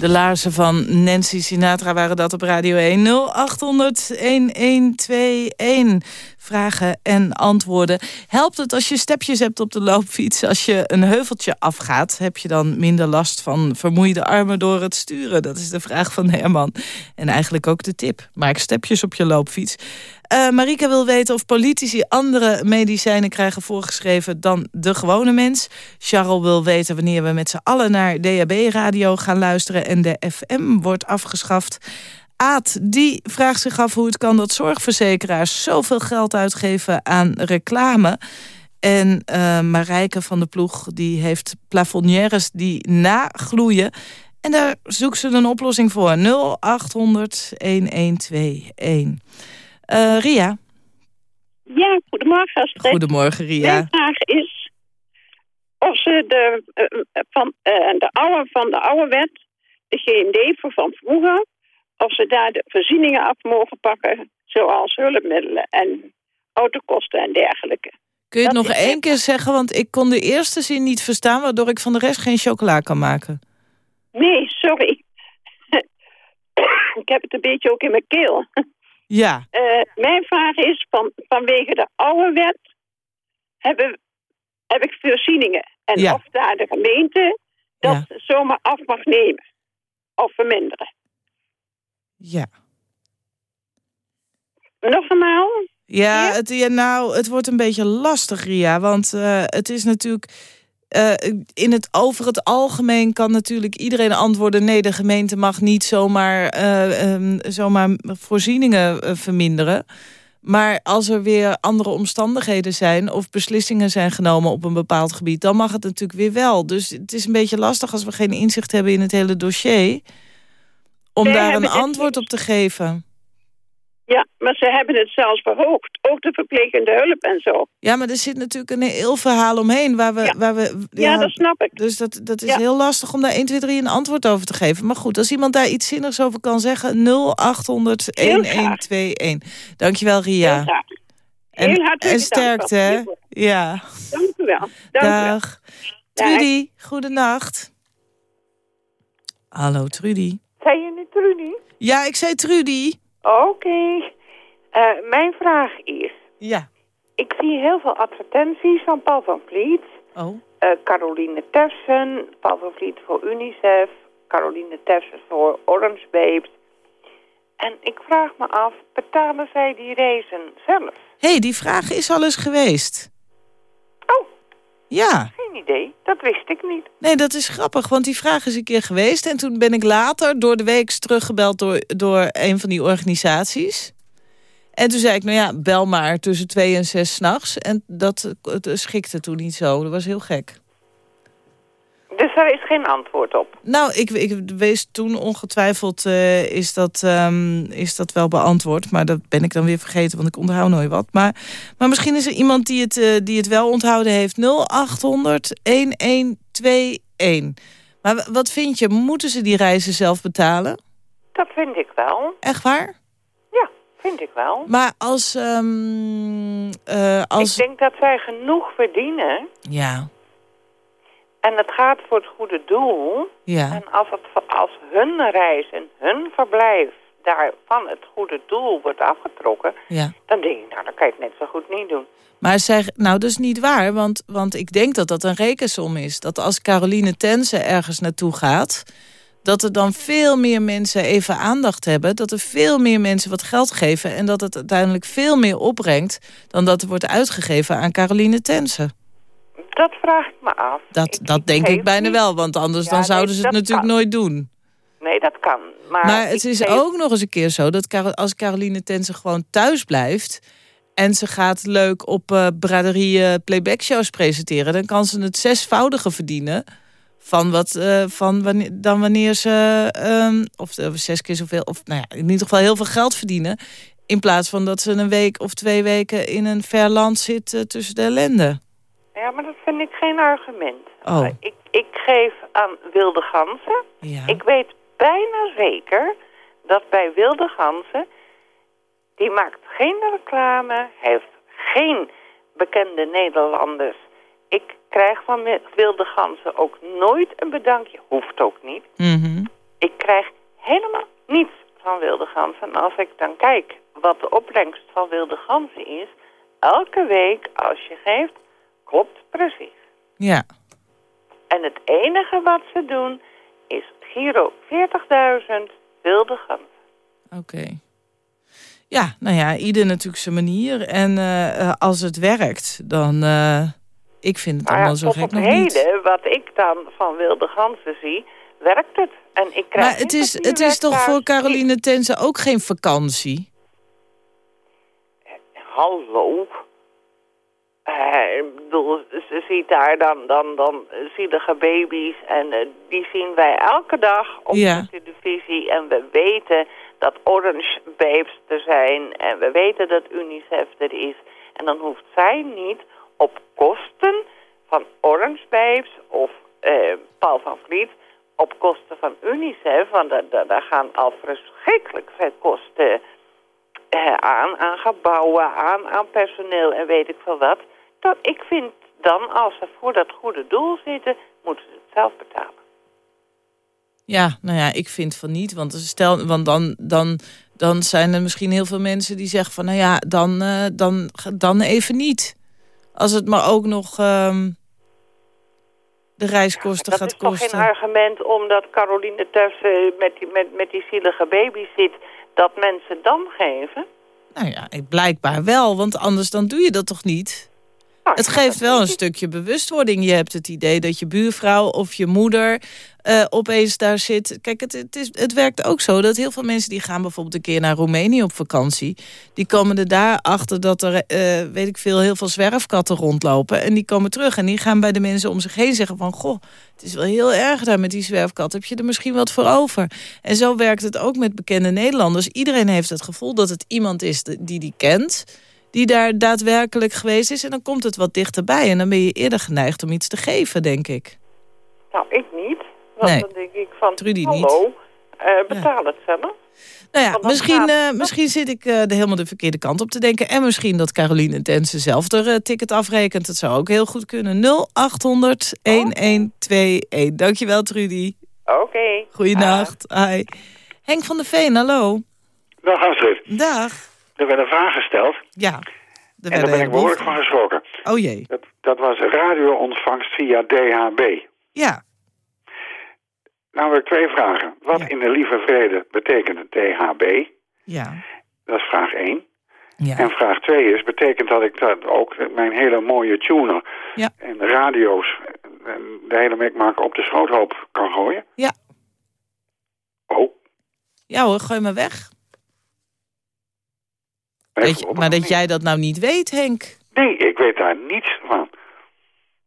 [SPEAKER 3] De laarzen van Nancy Sinatra waren dat op Radio 1. 0800 1121. Vragen en antwoorden. Helpt het als je stepjes hebt op de loopfiets? Als je een heuveltje afgaat, heb je dan minder last van vermoeide armen door het sturen? Dat is de vraag van Herman. En eigenlijk ook de tip. Maak stepjes op je loopfiets. Uh, Marika wil weten of politici andere medicijnen krijgen voorgeschreven dan de gewone mens. Charles wil weten wanneer we met z'n allen naar DAB-radio gaan luisteren en de FM wordt afgeschaft. Aad, die vraagt zich af hoe het kan dat zorgverzekeraars zoveel geld uitgeven aan reclame. En uh, Marijke van de Ploeg die heeft plafonnières die nagloeien. En daar zoekt ze een oplossing voor. 0800 1121. Uh, Ria?
[SPEAKER 11] Ja, goedemorgen Astrid.
[SPEAKER 3] Goedemorgen, Ria.
[SPEAKER 11] Mijn vraag is of ze de, eh, van, eh, de oude, van de oude wet, de GND voor van vroeger, of ze daar de voorzieningen af mogen pakken, zoals hulpmiddelen en autokosten en dergelijke.
[SPEAKER 3] Kun je het
[SPEAKER 11] Dat
[SPEAKER 3] nog één keer zeggen? Want ik kon de eerste zin niet verstaan... waardoor ik van de rest geen chocola kan maken.
[SPEAKER 11] Nee, sorry. [coughs] Ik heb het een beetje ook in mijn keel.
[SPEAKER 3] Ja,
[SPEAKER 11] Eh, mijn vraag is, van, vanwege de oude wet hebben, heb ik voorzieningen. En
[SPEAKER 3] Ja.
[SPEAKER 11] of daar de gemeente dat
[SPEAKER 3] Ja.
[SPEAKER 11] zomaar af mag nemen. Of verminderen.
[SPEAKER 3] Ja.
[SPEAKER 11] Nogmaals,
[SPEAKER 3] Ja, het, ja, nou, het wordt een beetje lastig, Ria. Want eh, het is natuurlijk... eh, in het, over het algemeen kan natuurlijk iedereen antwoorden... nee, de gemeente mag niet zomaar, eh, ehm, zomaar voorzieningen verminderen. Maar als er weer andere omstandigheden zijn... of beslissingen zijn genomen op een bepaald gebied... dan mag het natuurlijk weer wel. Dus het is een beetje lastig als we geen inzicht hebben in het hele dossier... om daar een antwoord op te geven.
[SPEAKER 11] ja, maar ze hebben het zelfs verhoogd. Ook de verplegende hulp en zo.
[SPEAKER 3] Ja, maar er zit natuurlijk een heel verhaal omheen waar we...
[SPEAKER 11] Ja.
[SPEAKER 3] Waar we
[SPEAKER 11] Ja, dat snap ik.
[SPEAKER 3] Dus dat, dat is
[SPEAKER 11] Ja.
[SPEAKER 3] heel lastig om daar 1, 2, 3 een antwoord over te geven. Maar goed, als iemand daar iets zinnigs over kan zeggen... 0800
[SPEAKER 11] Heel graag.
[SPEAKER 3] 1121. Dankjewel, Ria.
[SPEAKER 11] Heel graag. Heel
[SPEAKER 3] en sterkte, hè? Ja,
[SPEAKER 11] Dank u wel. Dank u wel.
[SPEAKER 3] dag. Trudy, goedenacht. Hallo, Trudy.
[SPEAKER 12] Zei je nu Trudy?
[SPEAKER 3] Ja, ik zei Trudy.
[SPEAKER 12] Oké. Eh, mijn vraag is...
[SPEAKER 3] Ja.
[SPEAKER 12] Ik zie heel veel advertenties van Paul van Vliet.
[SPEAKER 3] Oh.
[SPEAKER 12] eh, Caroline Tersen, Paul van Vliet voor UNICEF. Caroline Tersen voor Orange Babes. En ik vraag me af, betalen zij die reizen zelf?
[SPEAKER 3] Hé, hey, die vraag is al eens geweest. Ja.
[SPEAKER 12] Geen idee, dat wist ik niet.
[SPEAKER 3] Nee, dat is grappig, want die vraag is een keer geweest. En toen ben ik later door de week teruggebeld door, door een van die organisaties. En toen zei ik, nou ja, bel maar tussen twee en zes s'nachts. En dat het schikte toen niet zo. Dat was heel gek.
[SPEAKER 12] Dus daar is geen antwoord op.
[SPEAKER 3] Nou, ik, ik wees toen ongetwijfeld eh, is, dat, ehm, is dat wel beantwoord. Maar dat ben ik dan weer vergeten, want ik onthoud nooit wat. Maar, maar misschien is er iemand die het, eh, die het wel onthouden heeft. 0800 1121. Maar wat vind je? Moeten ze die reizen zelf betalen?
[SPEAKER 12] Dat vind ik wel.
[SPEAKER 3] Echt waar?
[SPEAKER 12] Ja, vind ik wel.
[SPEAKER 3] Maar als... ehm, eh, als...
[SPEAKER 12] Ik denk dat zij genoeg verdienen.
[SPEAKER 3] Ja,
[SPEAKER 12] En het gaat voor het goede doel.
[SPEAKER 3] ja.
[SPEAKER 12] En als, het, als hun reis en hun verblijf daar van het goede doel wordt afgetrokken...
[SPEAKER 3] ja.
[SPEAKER 12] dan denk ik, nou, dan kan je het net zo goed niet doen.
[SPEAKER 3] Maar zeg, nou, dat is niet waar, want, want ik denk dat dat een rekensom is. Dat als Caroline Tense ergens naartoe gaat... dat er dan veel meer mensen even aandacht hebben... dat er veel meer mensen wat geld geven... en dat het uiteindelijk veel meer opbrengt... dan dat er wordt uitgegeven aan Caroline Tense.
[SPEAKER 12] Dat vraag ik me af.
[SPEAKER 3] Dat, dat denk ik bijna
[SPEAKER 12] niet-
[SPEAKER 3] wel, want anders
[SPEAKER 12] Ja,
[SPEAKER 3] dan
[SPEAKER 12] nee,
[SPEAKER 3] zouden ze het natuurlijk
[SPEAKER 12] kan.
[SPEAKER 3] nooit doen.
[SPEAKER 12] Nee, dat kan. Maar,
[SPEAKER 3] Maar het is
[SPEAKER 12] geef-
[SPEAKER 3] ook nog eens een keer zo dat als Caroline Tense gewoon thuis blijft... en ze gaat leuk op eh braderie eh, playback shows presenteren... dan kan ze het zesvoudige verdienen van wat, eh, van wanneer, dan wanneer ze... ehm, of eh, zes keer zoveel, of nou ja, in ieder geval heel veel geld verdienen... in plaats van dat ze een week of twee weken in een ver land zit tussen de ellende.
[SPEAKER 12] Ja, maar dat vind ik geen argument.
[SPEAKER 3] Oh,
[SPEAKER 12] Ik, ik geef aan wilde ganzen.
[SPEAKER 3] ja.
[SPEAKER 12] Ik weet bijna zeker dat bij wilde ganzen... die maakt geen reclame, heeft geen bekende Nederlanders. Ik krijg van wilde ganzen ook nooit een bedankje. Hoeft ook niet.
[SPEAKER 3] Mhm.
[SPEAKER 12] Ik krijg helemaal niets van wilde ganzen. En als ik dan kijk wat de opbrengst van wilde ganzen is... elke week als je geeft, klopt precies.
[SPEAKER 3] Ja,
[SPEAKER 12] En het enige wat ze doen is Giro 40.000 wilde ganzen.
[SPEAKER 3] oké. Ja, nou ja, ieder natuurlijk zijn manier. En eh, eh, als het werkt, dan... eh, ik vind het
[SPEAKER 12] Maar ja,
[SPEAKER 3] allemaal zo gek
[SPEAKER 12] het
[SPEAKER 3] nog niet.
[SPEAKER 12] heden, wat ik dan van wilde ganzen zie, werkt het. En ik krijg
[SPEAKER 3] Maar het is, het is toch voor Caroline Tense ook geen vakantie?
[SPEAKER 12] Hallo. Eh, ik bedoel, ze ziet daar dan, dan, dan zielige baby's en eh, die zien wij elke dag op
[SPEAKER 3] Ja.
[SPEAKER 12] de televisie. En we weten dat Orange Babes er zijn en we weten dat UNICEF er is. En dan hoeft zij niet op kosten van Orange Babes of eh, Paul van Vliet... op kosten van UNICEF, want da- da- daar gaan al verschrikkelijk veel kosten aan. Aan gebouwen, aan, aan personeel en weet ik veel wat. Dat, ik vind dan, als ze voor dat goede doel zitten, moeten ze het zelf betalen.
[SPEAKER 3] Ja, nou ja, ik vind van niet. Want, stel, want dan, dan, dan zijn er misschien heel veel mensen die zeggen van... nou ja, dan, eh, dan, dan even niet. Als het maar ook nog ehm, de reiskosten
[SPEAKER 12] Dat
[SPEAKER 3] gaat
[SPEAKER 12] is toch
[SPEAKER 3] kosten.
[SPEAKER 12] geen argument omdat Caroline eh, met, die, met, met die zielige baby zit... dat mensen dan geven?
[SPEAKER 3] Nou ja, blijkbaar wel, want anders dan doe je dat toch niet? Het geeft wel een stukje bewustwording. Je hebt het idee dat je buurvrouw of je moeder eh, opeens daar zit. Kijk, het, het, is, het werkt ook zo dat heel veel mensen die gaan bijvoorbeeld een keer naar Roemenië op vakantie. Die komen er daar achter dat er, eh, weet ik veel, heel veel zwerfkatten rondlopen. En die komen terug en die gaan bij de mensen om zich heen zeggen van... goh, het is wel heel erg daar met die zwerfkat. Heb je er misschien wat voor over? En zo werkt het ook met bekende Nederlanders. Iedereen heeft het gevoel dat het iemand is die die kent die daar daadwerkelijk geweest is. En dan komt het wat dichterbij. En dan ben je eerder geneigd om iets te geven, denk ik.
[SPEAKER 12] Nou, ik niet. Want
[SPEAKER 3] Nee.
[SPEAKER 12] dan denk ik van,
[SPEAKER 3] Trudy
[SPEAKER 12] hallo, eh, betaal het zelf.
[SPEAKER 3] Nou ja, misschien,
[SPEAKER 12] gaat-
[SPEAKER 3] eh, misschien zit ik eh, er helemaal de verkeerde kant op te denken. En misschien dat Caroline Tense zelf er ticket afrekent. Dat zou ook heel goed kunnen. 0800 1121. Dankjewel, Trudy.
[SPEAKER 12] Oké.
[SPEAKER 3] Goeienacht. Hi. Henk van der Veen, hallo.
[SPEAKER 13] Dag Astrid.
[SPEAKER 3] Dag.
[SPEAKER 13] Er werd een vraag gesteld.
[SPEAKER 3] Ja.
[SPEAKER 13] en daar ben ik behoorlijk van geschrokken.
[SPEAKER 3] Oh jee.
[SPEAKER 13] Dat, dat was radioontvangst via DHB.
[SPEAKER 3] Ja.
[SPEAKER 13] Nou ik twee vragen. Wat in de lieve vrede betekent DHB?
[SPEAKER 3] Ja.
[SPEAKER 13] Dat is vraag 1.
[SPEAKER 3] Ja.
[SPEAKER 13] En vraag 2 is, betekent dat ik dat ook mijn hele mooie tuner
[SPEAKER 3] Ja.
[SPEAKER 13] en radio's en de hele mikmak op de schroothoop kan gooien?
[SPEAKER 3] Ja.
[SPEAKER 13] Oh.
[SPEAKER 3] Ja hoor, gooi maar weg. Weet je, maar dat jij dat nou niet weet, Henk.
[SPEAKER 13] Nee, ik weet daar niets van.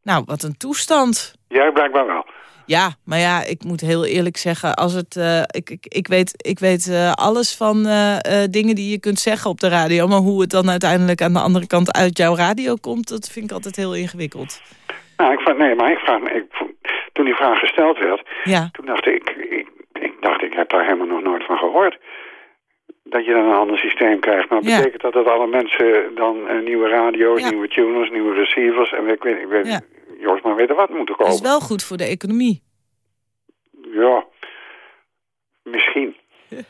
[SPEAKER 3] Nou, wat een toestand.
[SPEAKER 13] Jij blijkbaar wel.
[SPEAKER 3] Ja, maar ja, ik moet heel eerlijk zeggen, als het, eh, ik, ik, ik weet, ik weet eh, alles van eh, dingen die je kunt zeggen op de radio, maar hoe het dan uiteindelijk aan de andere kant uit jouw radio komt, dat vind ik altijd heel ingewikkeld.
[SPEAKER 13] Nou, ik vraag, nee, maar ik vraag ik, toen die vraag gesteld werd,
[SPEAKER 3] Ja.
[SPEAKER 13] toen dacht ik, ik, ik dacht, ik heb daar helemaal nog nooit van gehoord. Dat je dan een ander systeem krijgt. Maar
[SPEAKER 3] Ja.
[SPEAKER 13] betekent dat dat alle mensen dan eh, nieuwe radio's,
[SPEAKER 3] Ja.
[SPEAKER 13] nieuwe tuners, nieuwe receivers en ik weet, ik weet
[SPEAKER 3] Ja.
[SPEAKER 13] Joost maar weten wat moeten
[SPEAKER 3] Dat
[SPEAKER 13] kopen?
[SPEAKER 3] is wel goed voor de economie.
[SPEAKER 13] Ja, misschien. [laughs]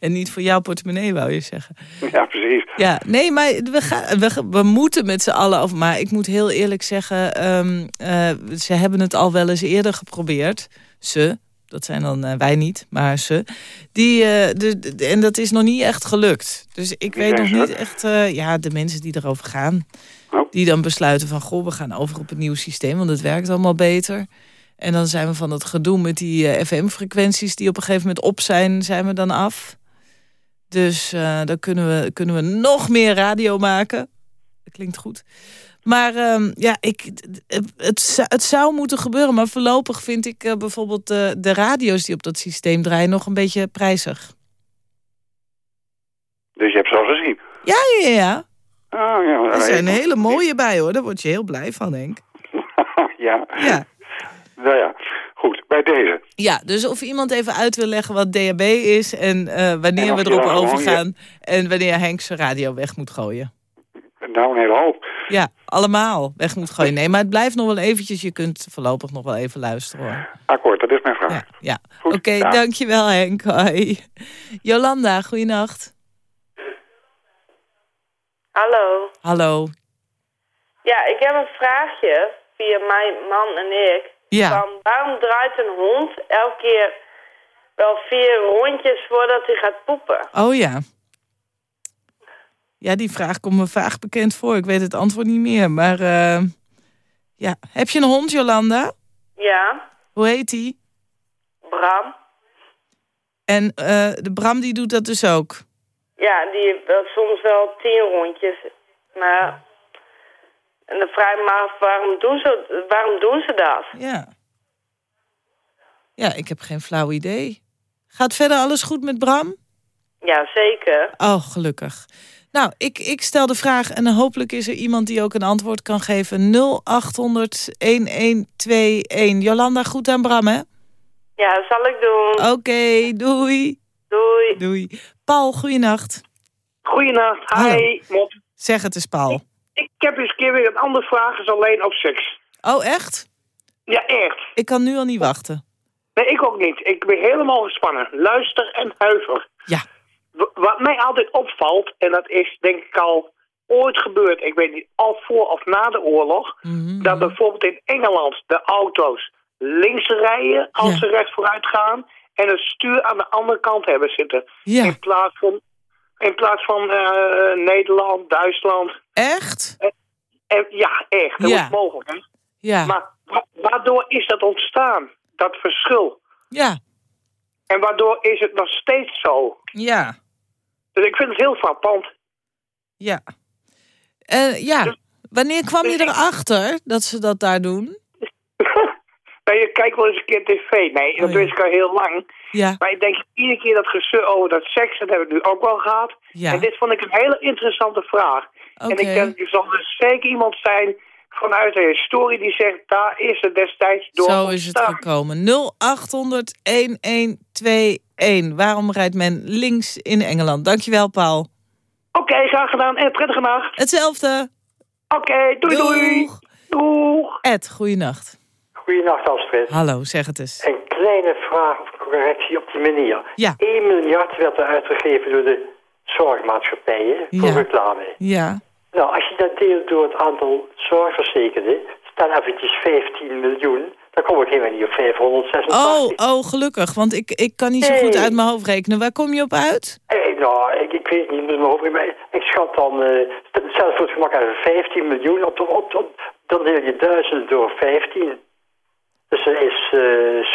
[SPEAKER 3] En niet voor jouw portemonnee, wou je zeggen.
[SPEAKER 13] Ja, precies.
[SPEAKER 3] Ja, nee, maar we, gaan, we, we moeten met z'n allen... Of, maar ik moet heel eerlijk zeggen... ehm, eh, ze hebben het al wel eens eerder geprobeerd. Ze, dat zijn dan eh, wij niet, maar ze. Die, eh, de, de- en dat is nog niet echt gelukt. Dus ik
[SPEAKER 13] Wie
[SPEAKER 3] weet nog niet echt... eh, ja, de mensen die erover gaan.
[SPEAKER 13] Oh.
[SPEAKER 3] Die dan besluiten van... Goh, we gaan over op een nieuw systeem, want het werkt allemaal beter. En dan zijn we van dat gedoe met die FM-frequenties... die op een gegeven moment op zijn, zijn we dan af. Dus dan kunnen we, kunnen we nog meer radio maken. Dat klinkt goed. Maar ehm, ja, ik, het, zou- het zou moeten gebeuren. Maar voorlopig vind ik eh, bijvoorbeeld de, de radio's die op dat systeem draaien... nog een beetje prijzig.
[SPEAKER 13] Dus je hebt ze al gezien.
[SPEAKER 3] Ja, ja, ja.
[SPEAKER 13] Oh, ja,
[SPEAKER 3] Er zijn hele mooie bij, hoor. Daar word je heel blij van, Henk. [laughs]
[SPEAKER 13] ja.
[SPEAKER 3] Ja.
[SPEAKER 13] Nou ja, goed, bij deze.
[SPEAKER 3] Ja, dus of iemand even uit wil leggen wat DHB is... en eh, wanneer
[SPEAKER 13] En
[SPEAKER 3] we erop overgaan... en wanneer Henk zijn radio weg moet gooien.
[SPEAKER 13] Nou, een hele hoop.
[SPEAKER 3] Ja, allemaal weg moet gooien. Nee, maar het blijft nog wel eventjes. Je kunt voorlopig nog wel even luisteren, hoor.
[SPEAKER 13] Akkoord, dat is mijn vraag.
[SPEAKER 3] Ja,
[SPEAKER 13] Goed,
[SPEAKER 3] oké,
[SPEAKER 13] ja.
[SPEAKER 3] dankjewel Henk. Hoi. Jolanda, goeienacht.
[SPEAKER 14] Hallo.
[SPEAKER 3] Hallo.
[SPEAKER 14] Ja, ik heb een vraagje via mijn man en ik.
[SPEAKER 3] Ja.
[SPEAKER 14] Van, waarom draait een hond elke keer wel vier rondjes voordat hij gaat poepen?
[SPEAKER 3] Oh ja. Ja, die vraag komt me vaag bekend voor. Ik weet het antwoord niet meer. Maar eh, ja, heb je een hond, Jolanda?
[SPEAKER 14] Ja,
[SPEAKER 3] Hoe heet die?
[SPEAKER 14] Bram.
[SPEAKER 3] En eh, de Bram die doet dat dus ook.
[SPEAKER 14] Ja, die heeft wel soms wel tien rondjes. Maar... En dan vraag ik me af, waarom doen ze, waarom doen ze dat?
[SPEAKER 3] Ja. Ja, ik heb geen flauw idee. Gaat verder alles goed met Bram?
[SPEAKER 14] Ja, zeker.
[SPEAKER 3] Oh, gelukkig. Nou, ik, ik stel de vraag en hopelijk is er iemand die ook een antwoord kan geven. 0800-1121. Jolanda, goed aan Bram, hè?
[SPEAKER 14] Ja, zal ik doen.
[SPEAKER 3] Oké, doei.
[SPEAKER 14] Doei.
[SPEAKER 3] Doei. Paul, goeienacht.
[SPEAKER 15] Goeienacht, hi, Mop.
[SPEAKER 3] Zeg het eens, Paul.
[SPEAKER 15] Ik heb eens een keer weer een andere vraag, is alleen op seks.
[SPEAKER 3] Oh, echt?
[SPEAKER 15] Ja, echt.
[SPEAKER 3] Ik kan nu al niet wachten.
[SPEAKER 15] Nee, ik ook niet. Ik ben helemaal gespannen. Luister en huiver.
[SPEAKER 3] Ja.
[SPEAKER 15] Wat mij altijd opvalt, en dat is denk ik al ooit gebeurd, ik weet niet, al voor of na de oorlog,
[SPEAKER 3] Mhm.
[SPEAKER 15] dat bijvoorbeeld in Engeland de auto's links rijden als
[SPEAKER 3] Ja.
[SPEAKER 15] ze recht vooruit gaan en het stuur aan de andere kant hebben zitten.
[SPEAKER 3] Ja.
[SPEAKER 15] In plaats van, in plaats van eh, Nederland, Duitsland.
[SPEAKER 3] Echt?
[SPEAKER 15] En, ja, echt. Dat
[SPEAKER 3] Ja.
[SPEAKER 15] is mogelijk, hè?
[SPEAKER 3] Ja.
[SPEAKER 15] Maar wa- waardoor is dat ontstaan? Dat verschil.
[SPEAKER 3] Ja.
[SPEAKER 15] En waardoor is het nog steeds zo?
[SPEAKER 3] Ja.
[SPEAKER 15] Dus ik vind het heel frappant.
[SPEAKER 3] Ja. Eh, ja. Wanneer kwam je erachter dat ze dat daar doen? [laughs]
[SPEAKER 15] Nou, je kijkt wel eens een keer tv. Nee, dat
[SPEAKER 3] Oh, ja.
[SPEAKER 15] wist ik al heel lang.
[SPEAKER 3] Ja.
[SPEAKER 15] Maar ik denk iedere keer dat gezeur over dat seks, dat heb ik nu ook wel gehad.
[SPEAKER 3] Ja.
[SPEAKER 15] En dit vond ik een hele interessante vraag. En ik denk, er zal er zeker iemand zijn vanuit de historie die zegt, daar is het destijds door
[SPEAKER 3] Zo is het
[SPEAKER 15] ontstaan.
[SPEAKER 3] gekomen. 0800 1121. Waarom rijdt men links in Engeland? Dankjewel, Paul.
[SPEAKER 15] Oké, graag gedaan en prettige nacht.
[SPEAKER 3] Hetzelfde.
[SPEAKER 15] Oké, doei doei. Doeg.
[SPEAKER 3] Ed, goeienacht.
[SPEAKER 16] Goedenacht, Astrid.
[SPEAKER 3] Hallo, zeg het eens.
[SPEAKER 16] Een kleine vraag of correctie op die manier.
[SPEAKER 3] Ja.
[SPEAKER 16] 1 miljard werd er uitgegeven door de zorgmaatschappijen voor
[SPEAKER 3] Ja.
[SPEAKER 16] reclame.
[SPEAKER 3] Ja.
[SPEAKER 16] Nou, als je dat deelt door het aantal zorgverzekerden, stel eventjes 15 miljoen, dan kom ik helemaal niet op 586.
[SPEAKER 3] Oh, oh, gelukkig, want ik, ik kan niet zo goed uit mijn hoofd rekenen. Waar kom je op uit?
[SPEAKER 16] Eh, nou, ik, ik weet niet, maar hoop ik, maar ik schat dan, eh, st- stel voor het gemak even 15 miljoen, op, op, op, dan deel je 1000 door 15. Dus dat is eh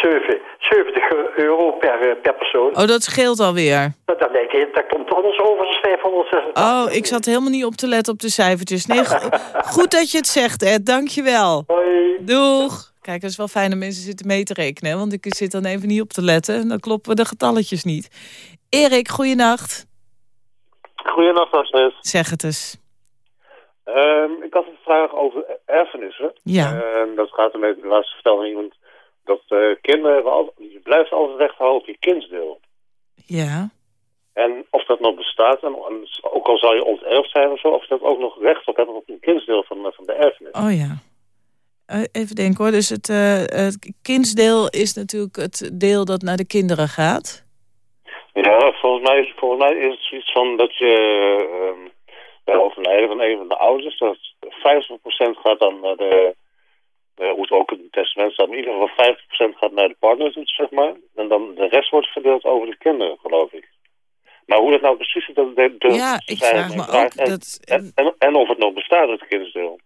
[SPEAKER 16] 7, 70 euro per, eh, per persoon.
[SPEAKER 3] Oh, dat scheelt alweer.
[SPEAKER 16] Dat, dat, denk ik, dat komt anders over dan 586.
[SPEAKER 3] Oh, ik zat helemaal niet op te letten op de cijfertjes. Nee, [laughs] go- goed dat je het zegt, Ed. Dankjewel.
[SPEAKER 16] Hoi.
[SPEAKER 3] Doeg. Kijk, het is wel fijn dat mensen zitten mee te rekenen. hè, Want ik zit dan even niet op te letten. Dan kloppen de getalletjes niet. Erik, goeienacht.
[SPEAKER 17] Goedenacht, Astrid.
[SPEAKER 3] Zeg het eens.
[SPEAKER 17] Ehm, ik had een vraag over erfenissen.
[SPEAKER 3] Ja.
[SPEAKER 17] Ehm, dat gaat ermee, laatst vertelde iemand dat eh, kinderen, al, je blijft altijd recht houden op je kindsdeel.
[SPEAKER 3] Ja.
[SPEAKER 17] En of dat nog bestaat, en, ook al zou je onterfd zijn of zo, of je dat ook nog recht op hebt op een kindsdeel van, eh, van de erfenis.
[SPEAKER 3] Oh ja. Eh, even denken hoor. Dus het, eh, het kindsdeel is natuurlijk het deel dat naar de kinderen gaat.
[SPEAKER 17] Ja, volgens mij, is- volgens mij is het zoiets van dat je ehm, bij overlijden van een van de ouders, dat 50% gaat dan naar de, hoe het ook in het testament staat, in ieder geval 50% gaat naar de partner, zeg maar. En dan de rest wordt verdeeld over de kinderen, geloof ik. Maar hoe dat nou precies zit, dat, dat
[SPEAKER 3] Ja, ik vraag me
[SPEAKER 17] vraag.
[SPEAKER 3] ook,
[SPEAKER 17] En,
[SPEAKER 3] dat-
[SPEAKER 17] en, en, en of het nog bestaat, het kindsdeel.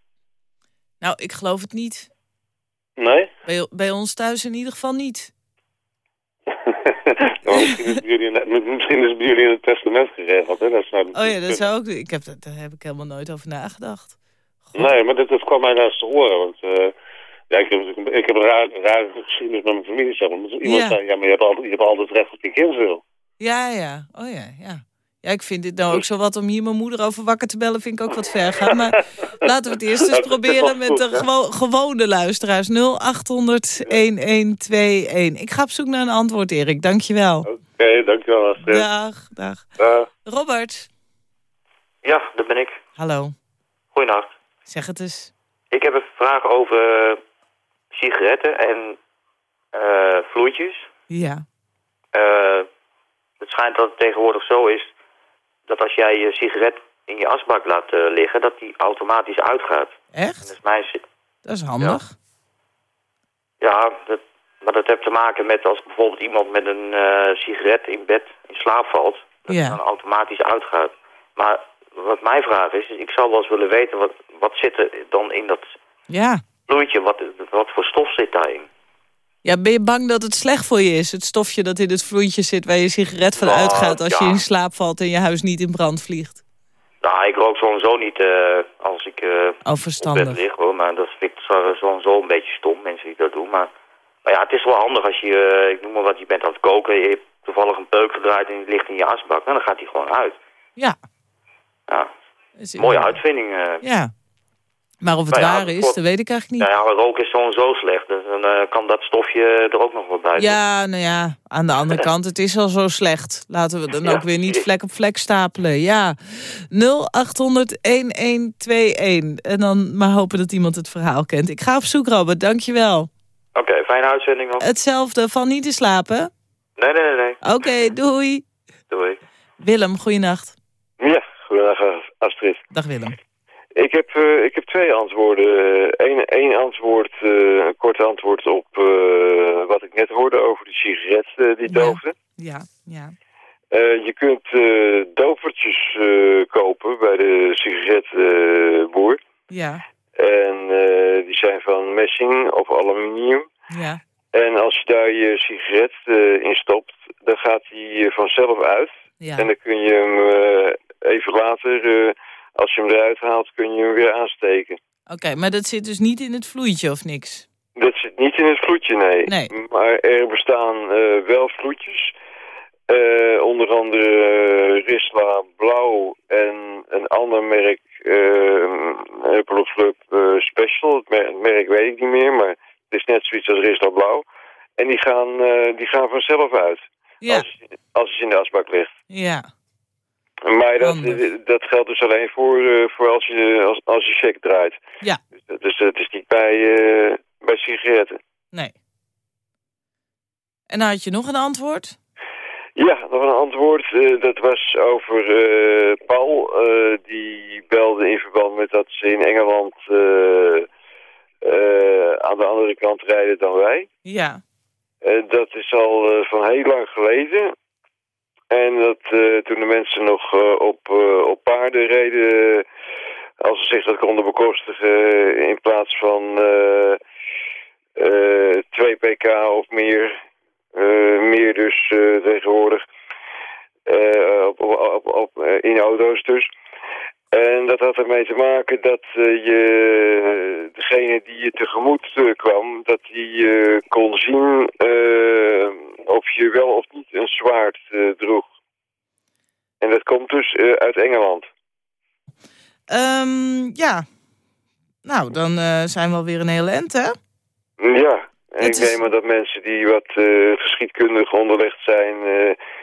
[SPEAKER 3] Nou, ik geloof het niet.
[SPEAKER 17] Nee?
[SPEAKER 3] Bij, bij ons thuis in ieder geval niet. [laughs]
[SPEAKER 17] Nou, misschien, is jullie, in- misschien is jullie in het testament geregeld, hè? Dat nou
[SPEAKER 3] Oh ja, dat zou ook... Ik heb, daar heb ik helemaal nooit over nagedacht.
[SPEAKER 17] Nee, maar dat, dat kwam mij naast te horen. Want eh, ja, ik heb, ik heb een raar, rare geschiedenis met mijn familie. Zeg maar. Iemand
[SPEAKER 3] Ja.
[SPEAKER 17] zei, ja, maar je hebt, altijd, je hebt altijd recht op je kindsdeel.
[SPEAKER 3] Ja, ja. Oh ja, ja. Ja, ik vind dit nou ook zo wat om hier mijn moeder over wakker te bellen, vind ik ook wat ver gaan. Maar laten we het eerst eens proberen met de gewo gewone luisteraars. 0800 1121. Ik ga op zoek naar een antwoord, Erik. Dankjewel.
[SPEAKER 17] Oké, dankjewel Astrid.
[SPEAKER 3] Dag, dag.
[SPEAKER 17] Dag.
[SPEAKER 3] Robert.
[SPEAKER 18] Ja, dat ben ik.
[SPEAKER 3] Hallo.
[SPEAKER 18] Goeienacht.
[SPEAKER 3] Zeg het eens.
[SPEAKER 18] Ik heb een vraag over sigaretten en eh vloeitjes.
[SPEAKER 3] Ja.
[SPEAKER 18] Eh, het schijnt dat het tegenwoordig zo is dat als jij je sigaret in je asbak laat eh, liggen, dat die automatisch uitgaat.
[SPEAKER 3] Echt?
[SPEAKER 18] Dat is mijn...
[SPEAKER 3] Dat is handig.
[SPEAKER 18] Ja, dat, maar dat heeft te maken met als bijvoorbeeld iemand met een eh, sigaret in bed in slaap valt, dat
[SPEAKER 3] Ja.
[SPEAKER 18] het dan automatisch uitgaat. Maar wat mijn vraag is, is ik zou wel eens willen weten, wat, wat zit er dan in dat
[SPEAKER 3] Ja.
[SPEAKER 18] vloeitje, wat, wat voor stof zit daarin?
[SPEAKER 3] Ja, ben je bang dat het slecht voor je is? Het stofje dat in het vloeitje zit waar je sigaret van
[SPEAKER 18] Nou,
[SPEAKER 3] uitgaat als je in slaap valt en je huis niet in brand vliegt.
[SPEAKER 18] Nou, ik rook sowieso niet eh, als ik eh
[SPEAKER 3] Oh,
[SPEAKER 18] op
[SPEAKER 3] verstandig.
[SPEAKER 18] bed lig, hoor. Maar dat vind ik sowieso een beetje stom, mensen die dat doen. Maar, maar ja, het is wel handig als je, eh, ik noem maar wat, je bent aan het koken, je hebt toevallig een peuk gedraaid en die ligt in je asbak. En dan gaat die gewoon uit.
[SPEAKER 3] Ja.
[SPEAKER 18] Ja.
[SPEAKER 3] Is-
[SPEAKER 18] Mooie uitvinding.
[SPEAKER 3] Ja. Maar of het
[SPEAKER 18] Nou ja,
[SPEAKER 3] waar is, dat weet ik eigenlijk niet.
[SPEAKER 18] Nou ja, rook is zo slecht. Dan eh, kan dat stofje er ook nog wat bij.
[SPEAKER 3] Ja, nou ja, aan de andere [laughs] kant, het is al zo slecht. Laten we dan
[SPEAKER 18] Ja,
[SPEAKER 3] ook weer niet vlek op vlek stapelen. Ja, 0800-1121. En dan maar hopen dat iemand het verhaal kent. Ik ga op zoek, Robert, dankjewel.
[SPEAKER 18] Oké, fijne uitzending nog.
[SPEAKER 3] Hetzelfde, van niet te slapen.
[SPEAKER 18] Nee, nee, nee, nee.
[SPEAKER 3] Oké, doei.
[SPEAKER 18] Doei.
[SPEAKER 3] Willem, goeienacht.
[SPEAKER 19] Ja, goedendag Astrid.
[SPEAKER 3] Dag Willem.
[SPEAKER 19] Ik heb, eh, ik heb twee antwoorden. Eén één antwoord, eh, een kort antwoord op eh, wat ik net hoorde over die sigaret eh, die doofde.
[SPEAKER 3] Ja, ja.
[SPEAKER 19] Je kunt dopertjes eh, kopen bij de sigaretboer.
[SPEAKER 3] Ja,
[SPEAKER 19] en eh, die zijn van messing of aluminium.
[SPEAKER 3] ja.
[SPEAKER 19] En als je daar je sigaret in stopt, dan gaat die vanzelf uit.
[SPEAKER 3] Ja.
[SPEAKER 19] En dan kun je hem even later, als je hem eruit haalt, kun je hem weer aansteken.
[SPEAKER 3] Oké, maar dat zit dus niet in het vloeitje of niks?
[SPEAKER 19] Dat zit niet in het vloedje, nee.
[SPEAKER 3] Nee.
[SPEAKER 19] Maar er bestaan eh, wel vloedjes. Eh, onder andere eh, Risla Blauw en een ander merk, uh, Apple Club Special. Het merk, het merk weet ik niet meer, maar het is net zoiets als Risla Blauw. En die gaan, die gaan vanzelf uit.
[SPEAKER 3] Ja.
[SPEAKER 19] Als, als het in de asbak ligt.
[SPEAKER 3] Ja.
[SPEAKER 19] Maar dat, dat geldt dus alleen voor, eh, voor als, je, als, als je check draait.
[SPEAKER 3] Ja.
[SPEAKER 19] Dus het is niet bij, eh, bij sigaretten.
[SPEAKER 3] Nee. En dan had je nog een antwoord?
[SPEAKER 19] Ja, nog een antwoord. Eh, dat was over Paul. Die belde in verband met dat ze in Engeland aan de andere kant rijden dan wij.
[SPEAKER 3] Ja.
[SPEAKER 19] Dat is al van heel lang geleden. En dat eh, toen de mensen nog eh, op, eh, op paarden reden, als ze zich dat konden bekostigen, in plaats van eh, eh, 2 pk of meer, meer dus tegenwoordig, op, op, op, in auto's dus. En dat had ermee te maken dat eh, je, degene die je tegemoet eh, kwam, dat die eh, kon zien of je wel of niet een zwaard droeg. En dat komt dus uit Engeland.
[SPEAKER 3] Ehm, ja. Nou, dan zijn we alweer een hele end, hè?
[SPEAKER 19] Ja, en ik
[SPEAKER 3] is-
[SPEAKER 19] neem aan dat mensen die wat geschiedkundig onderlegd zijn...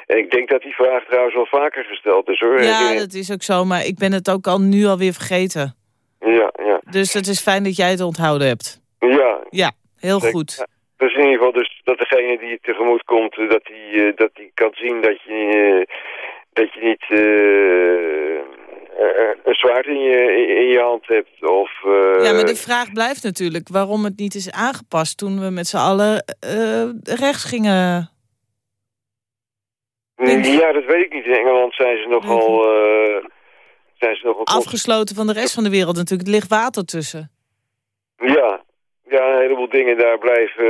[SPEAKER 19] en ik denk dat die vraag trouwens wel vaker gesteld is, hoor.
[SPEAKER 3] Ja, dat is ook zo, maar ik ben het ook al nu alweer vergeten.
[SPEAKER 19] ja, ja.
[SPEAKER 3] Dus het is fijn dat jij het onthouden hebt.
[SPEAKER 19] Ja,
[SPEAKER 3] Ja, heel
[SPEAKER 19] Zeker.
[SPEAKER 3] goed.
[SPEAKER 19] Ja, Dus in ieder geval dus dat degene die je tegemoet komt, eh, dat die, eh, dat die kan zien dat je, eh, dat je niet eh, een zwaard in je, in je hand hebt. Of,
[SPEAKER 3] Ja, maar de vraag blijft natuurlijk waarom het niet is aangepast toen we met z'n allen rechts gingen.
[SPEAKER 19] Ja, dat weet ik niet. In Engeland zijn ze nogal... eh zijn ze nogal
[SPEAKER 3] Afgesloten van de rest van de wereld natuurlijk. Het ligt water tussen.
[SPEAKER 19] Ja, ja, een heleboel dingen daar blijven,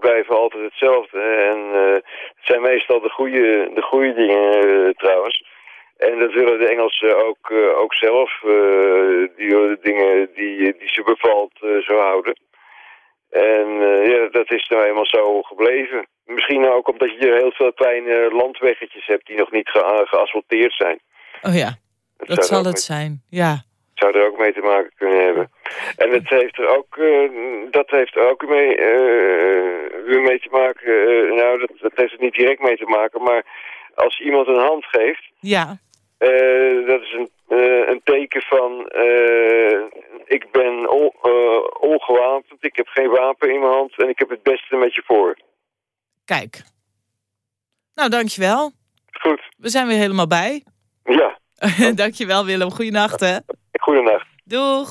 [SPEAKER 19] blijven altijd hetzelfde. En eh, het zijn meestal de goede, de goede dingen eh, trouwens. En dat willen de Engelsen ook, eh, ook zelf, eh, die dingen die, die ze bevalt eh, zo houden. En eh, ja, dat is nou eenmaal zo gebleven. Misschien ook omdat je heel veel kleine landweggetjes hebt die nog niet ge geasfalteerd zijn.
[SPEAKER 3] Oh ja,
[SPEAKER 19] Dat
[SPEAKER 3] zal het
[SPEAKER 19] mee-
[SPEAKER 3] zijn. Ja.
[SPEAKER 19] zou er ook mee te maken kunnen hebben. En het heeft er ook, eh, dat heeft er ook mee, eh, weer mee te maken. nou, dat, dat heeft er niet direct mee te maken, maar als iemand een hand geeft,
[SPEAKER 3] Ja.
[SPEAKER 19] Eh, dat is een, eh, een teken van, eh, ik ben on, ongewapend, ik heb geen wapen in mijn hand en ik heb het beste met je voor.
[SPEAKER 3] Kijk. Nou, dankjewel.
[SPEAKER 19] Goed.
[SPEAKER 3] We zijn weer helemaal bij.
[SPEAKER 19] Ja, [laughs]
[SPEAKER 3] dankjewel Willem. Goeienacht hè.
[SPEAKER 19] goedenacht.
[SPEAKER 3] Doeg.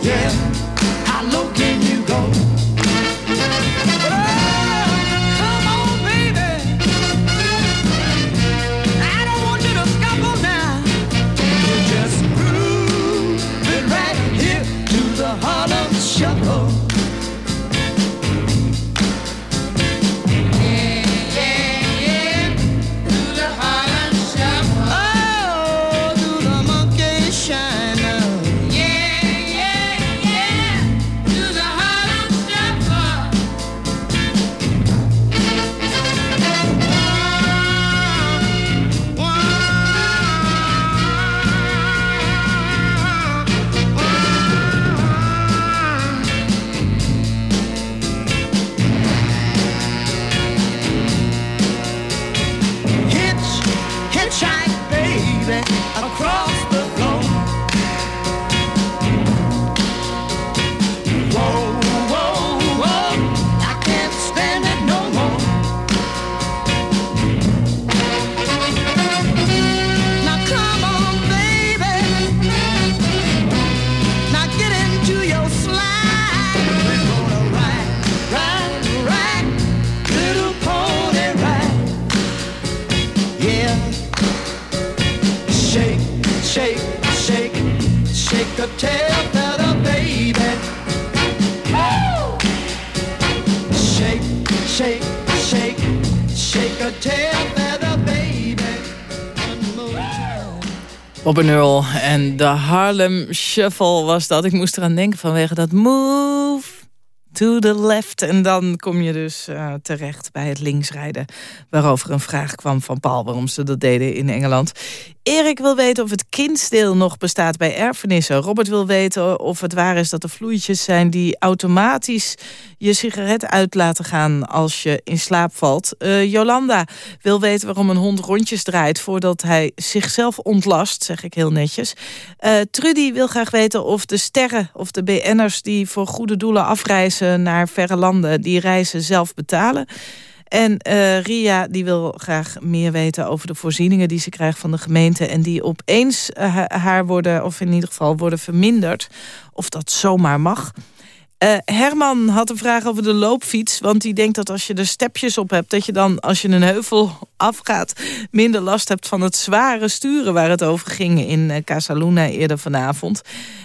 [SPEAKER 20] again.
[SPEAKER 3] Bob and Earl en de Harlem Shuffle was dat. Ik moest eraan denken vanwege dat move to the left. En dan kom je dus eh, terecht bij het linksrijden. Waarover een vraag kwam van Paul waarom ze dat deden in Engeland. Erik wil weten of het kindsdeel nog bestaat bij erfenissen. Robert wil weten of het waar is dat er vloeitjes zijn... die automatisch je sigaret uit laten gaan als je in slaap valt. Eh, Jolanda wil weten waarom een hond rondjes draait... voordat hij zichzelf ontlast, zeg ik heel netjes. Eh, Trudy wil graag weten of de sterren of de BN'ers... die voor goede doelen afreizen naar verre landen... die reizen zelf betalen... En eh, Ria die wil graag meer weten over de voorzieningen die ze krijgt van de gemeente. En die opeens eh, ha- haar worden, of in ieder geval worden verminderd. Of dat zomaar mag. Eh, Herman had een vraag over de loopfiets. Want die denkt dat als je er stepjes op hebt... dat je dan, als je een heuvel [laughs] afgaat... minder last hebt van het zware sturen... waar het over ging in eh, Casaluna eerder vanavond.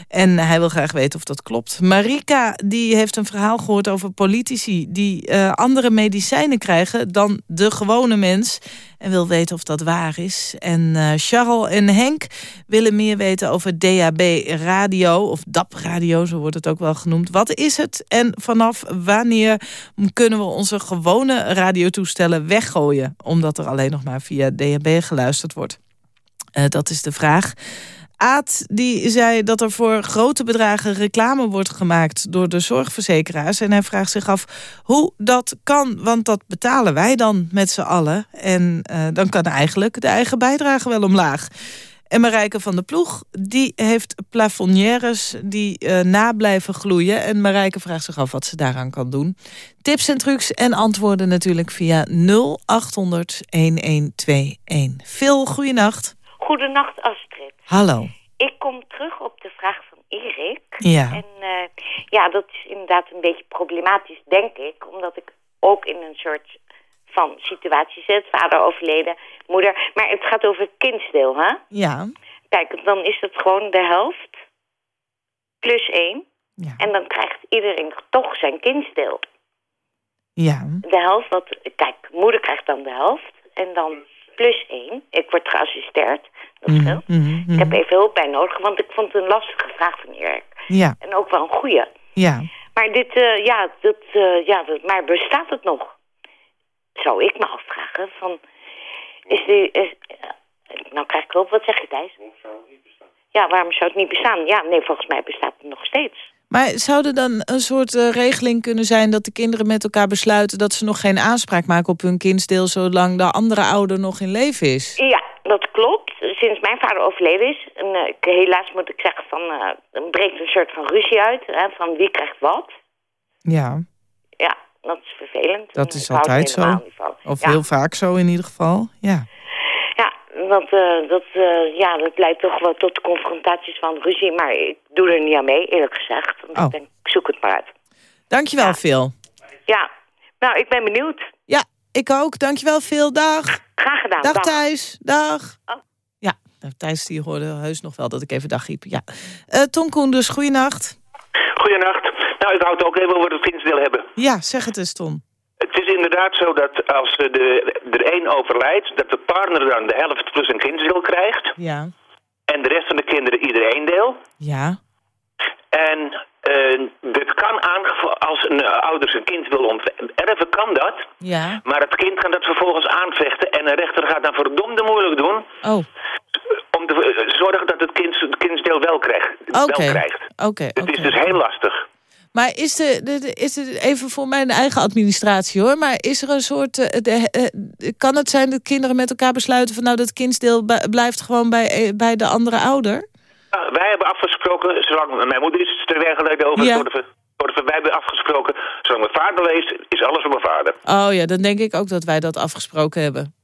[SPEAKER 3] En hij wil graag weten of dat klopt. Marika die heeft een verhaal gehoord over politici... die eh, andere medicijnen krijgen dan de gewone mens... en wil weten of dat waar is. En eh, Charles en Henk willen meer weten over DAB radio... of DAP radio, zo wordt het ook wel genoemd. Wat is het en vanaf wanneer kunnen we onze gewone radiotoestellen weggooien... omdat er alleen nog maar via DAB geluisterd wordt? Eh, dat is de vraag. Aad die zei dat er voor grote bedragen reclame wordt gemaakt door de zorgverzekeraars. En hij vraagt zich af hoe dat kan, want dat betalen wij dan met z'n allen. En eh, dan kan eigenlijk de eigen bijdrage wel omlaag. En Marijke van der Ploeg, die heeft plafonnières die eh, na blijven gloeien. En Marijke vraagt zich af wat ze daaraan kan doen. Tips en trucs en antwoorden natuurlijk via 0800 1121. Phil, goeienacht.
[SPEAKER 21] Goedenacht, Astrid.
[SPEAKER 3] Hallo.
[SPEAKER 21] Ik kom terug op de vraag van Erik.
[SPEAKER 3] Ja.
[SPEAKER 21] En eh, ja, dat is inderdaad een beetje problematisch, denk ik. Omdat ik ook in een soort van situatie zit. Vader overleden, moeder. Maar het gaat over het kindsdeel, hè?
[SPEAKER 3] Ja.
[SPEAKER 21] Kijk, dan is het gewoon de helft plus één. En dan krijgt iedereen toch zijn kindsdeel.
[SPEAKER 3] Ja.
[SPEAKER 21] De helft, wat, kijk, moeder krijgt dan de helft. En dan plus één. Ik word geassisteerd. Dat scheelt. Ik heb even hulp bij nodig, want ik vond het een lastige vraag van Erik.
[SPEAKER 3] Ja.
[SPEAKER 21] En ook wel een goede.
[SPEAKER 3] Ja.
[SPEAKER 21] Maar dit, eh, ja, dat, eh, ja, dat, maar bestaat het nog? Zou ik me afvragen. Van, is die, is, nou krijg ik hulp, wat zeg je Thijs? Ja, waarom zou het niet bestaan? Ja, nee, volgens mij bestaat het nog steeds.
[SPEAKER 3] Maar zou er dan een soort eh, regeling kunnen zijn dat de kinderen met elkaar besluiten dat ze nog geen aanspraak maken op hun kindsdeel zolang de andere ouder nog in leven is?
[SPEAKER 21] Ja, dat klopt. Sinds mijn vader overleden is, en, eh, helaas moet ik zeggen, van, er breekt een soort van ruzie uit. Hè, van wie krijgt wat.
[SPEAKER 3] Ja,
[SPEAKER 21] Ja, dat is vervelend.
[SPEAKER 3] dat is altijd zo. Of
[SPEAKER 21] ja.
[SPEAKER 3] heel vaak zo in ieder geval. Ja.
[SPEAKER 21] Ja, dat, eh, dat, eh, ja, dat leidt toch wel tot confrontaties van ruzie. Maar ik doe er niet aan mee, eerlijk gezegd. Want
[SPEAKER 3] Oh.
[SPEAKER 21] ik denk, ik zoek het maar uit.
[SPEAKER 3] Dankjewel, Phil.
[SPEAKER 21] Ja, nou, ik ben benieuwd.
[SPEAKER 3] Ja, ik ook. Dankjewel, Phil. Dag.
[SPEAKER 21] Graag gedaan.
[SPEAKER 3] Dag,
[SPEAKER 21] dag.
[SPEAKER 3] Thijs. Dag.
[SPEAKER 21] Oh.
[SPEAKER 3] Ja, nou, Thijs die hoorde heus nog wel dat ik even dag riep. Ja. Eh, Tom Koenders, goeienacht.
[SPEAKER 22] Goedenacht. Nou, ik hou het ook even over het kindsdeel hebben.
[SPEAKER 3] Ja, zeg het eens, Tom.
[SPEAKER 22] Het is inderdaad zo dat als de, er één overlijdt... dat de partner dan de helft plus een kindsdeel krijgt...
[SPEAKER 3] Ja.
[SPEAKER 22] en de rest van de kinderen ieder één deel.
[SPEAKER 3] Ja.
[SPEAKER 22] En eh dit kan aangevallen als een eh, ouder zijn kind wil onterven, kan dat.
[SPEAKER 3] Ja.
[SPEAKER 22] Maar het kind kan dat vervolgens aanvechten... en een rechter gaat dan verdomde moeilijk doen...
[SPEAKER 3] Oh,
[SPEAKER 22] om te eh, zorgen dat het kind het kindsdeel wel krijgt.
[SPEAKER 3] oké.
[SPEAKER 22] Krijgt.
[SPEAKER 3] Oké,
[SPEAKER 22] Het is dus heel lastig.
[SPEAKER 3] Maar is, de, de, de- is het even voor mijn eigen administratie hoor, maar is er een soort. eh, de, eh, kan het zijn dat kinderen met elkaar besluiten van nou dat kindsdeel blijft gewoon bij, eh, bij de andere ouder?
[SPEAKER 22] Nou, wij hebben afgesproken, zolang mijn moeder is jaar geleden over
[SPEAKER 3] Ja.
[SPEAKER 22] de, de, wij hebben afgesproken, zolang mijn vader leeft, is alles voor mijn vader.
[SPEAKER 3] Oh ja, dan denk ik ook dat wij dat afgesproken hebben.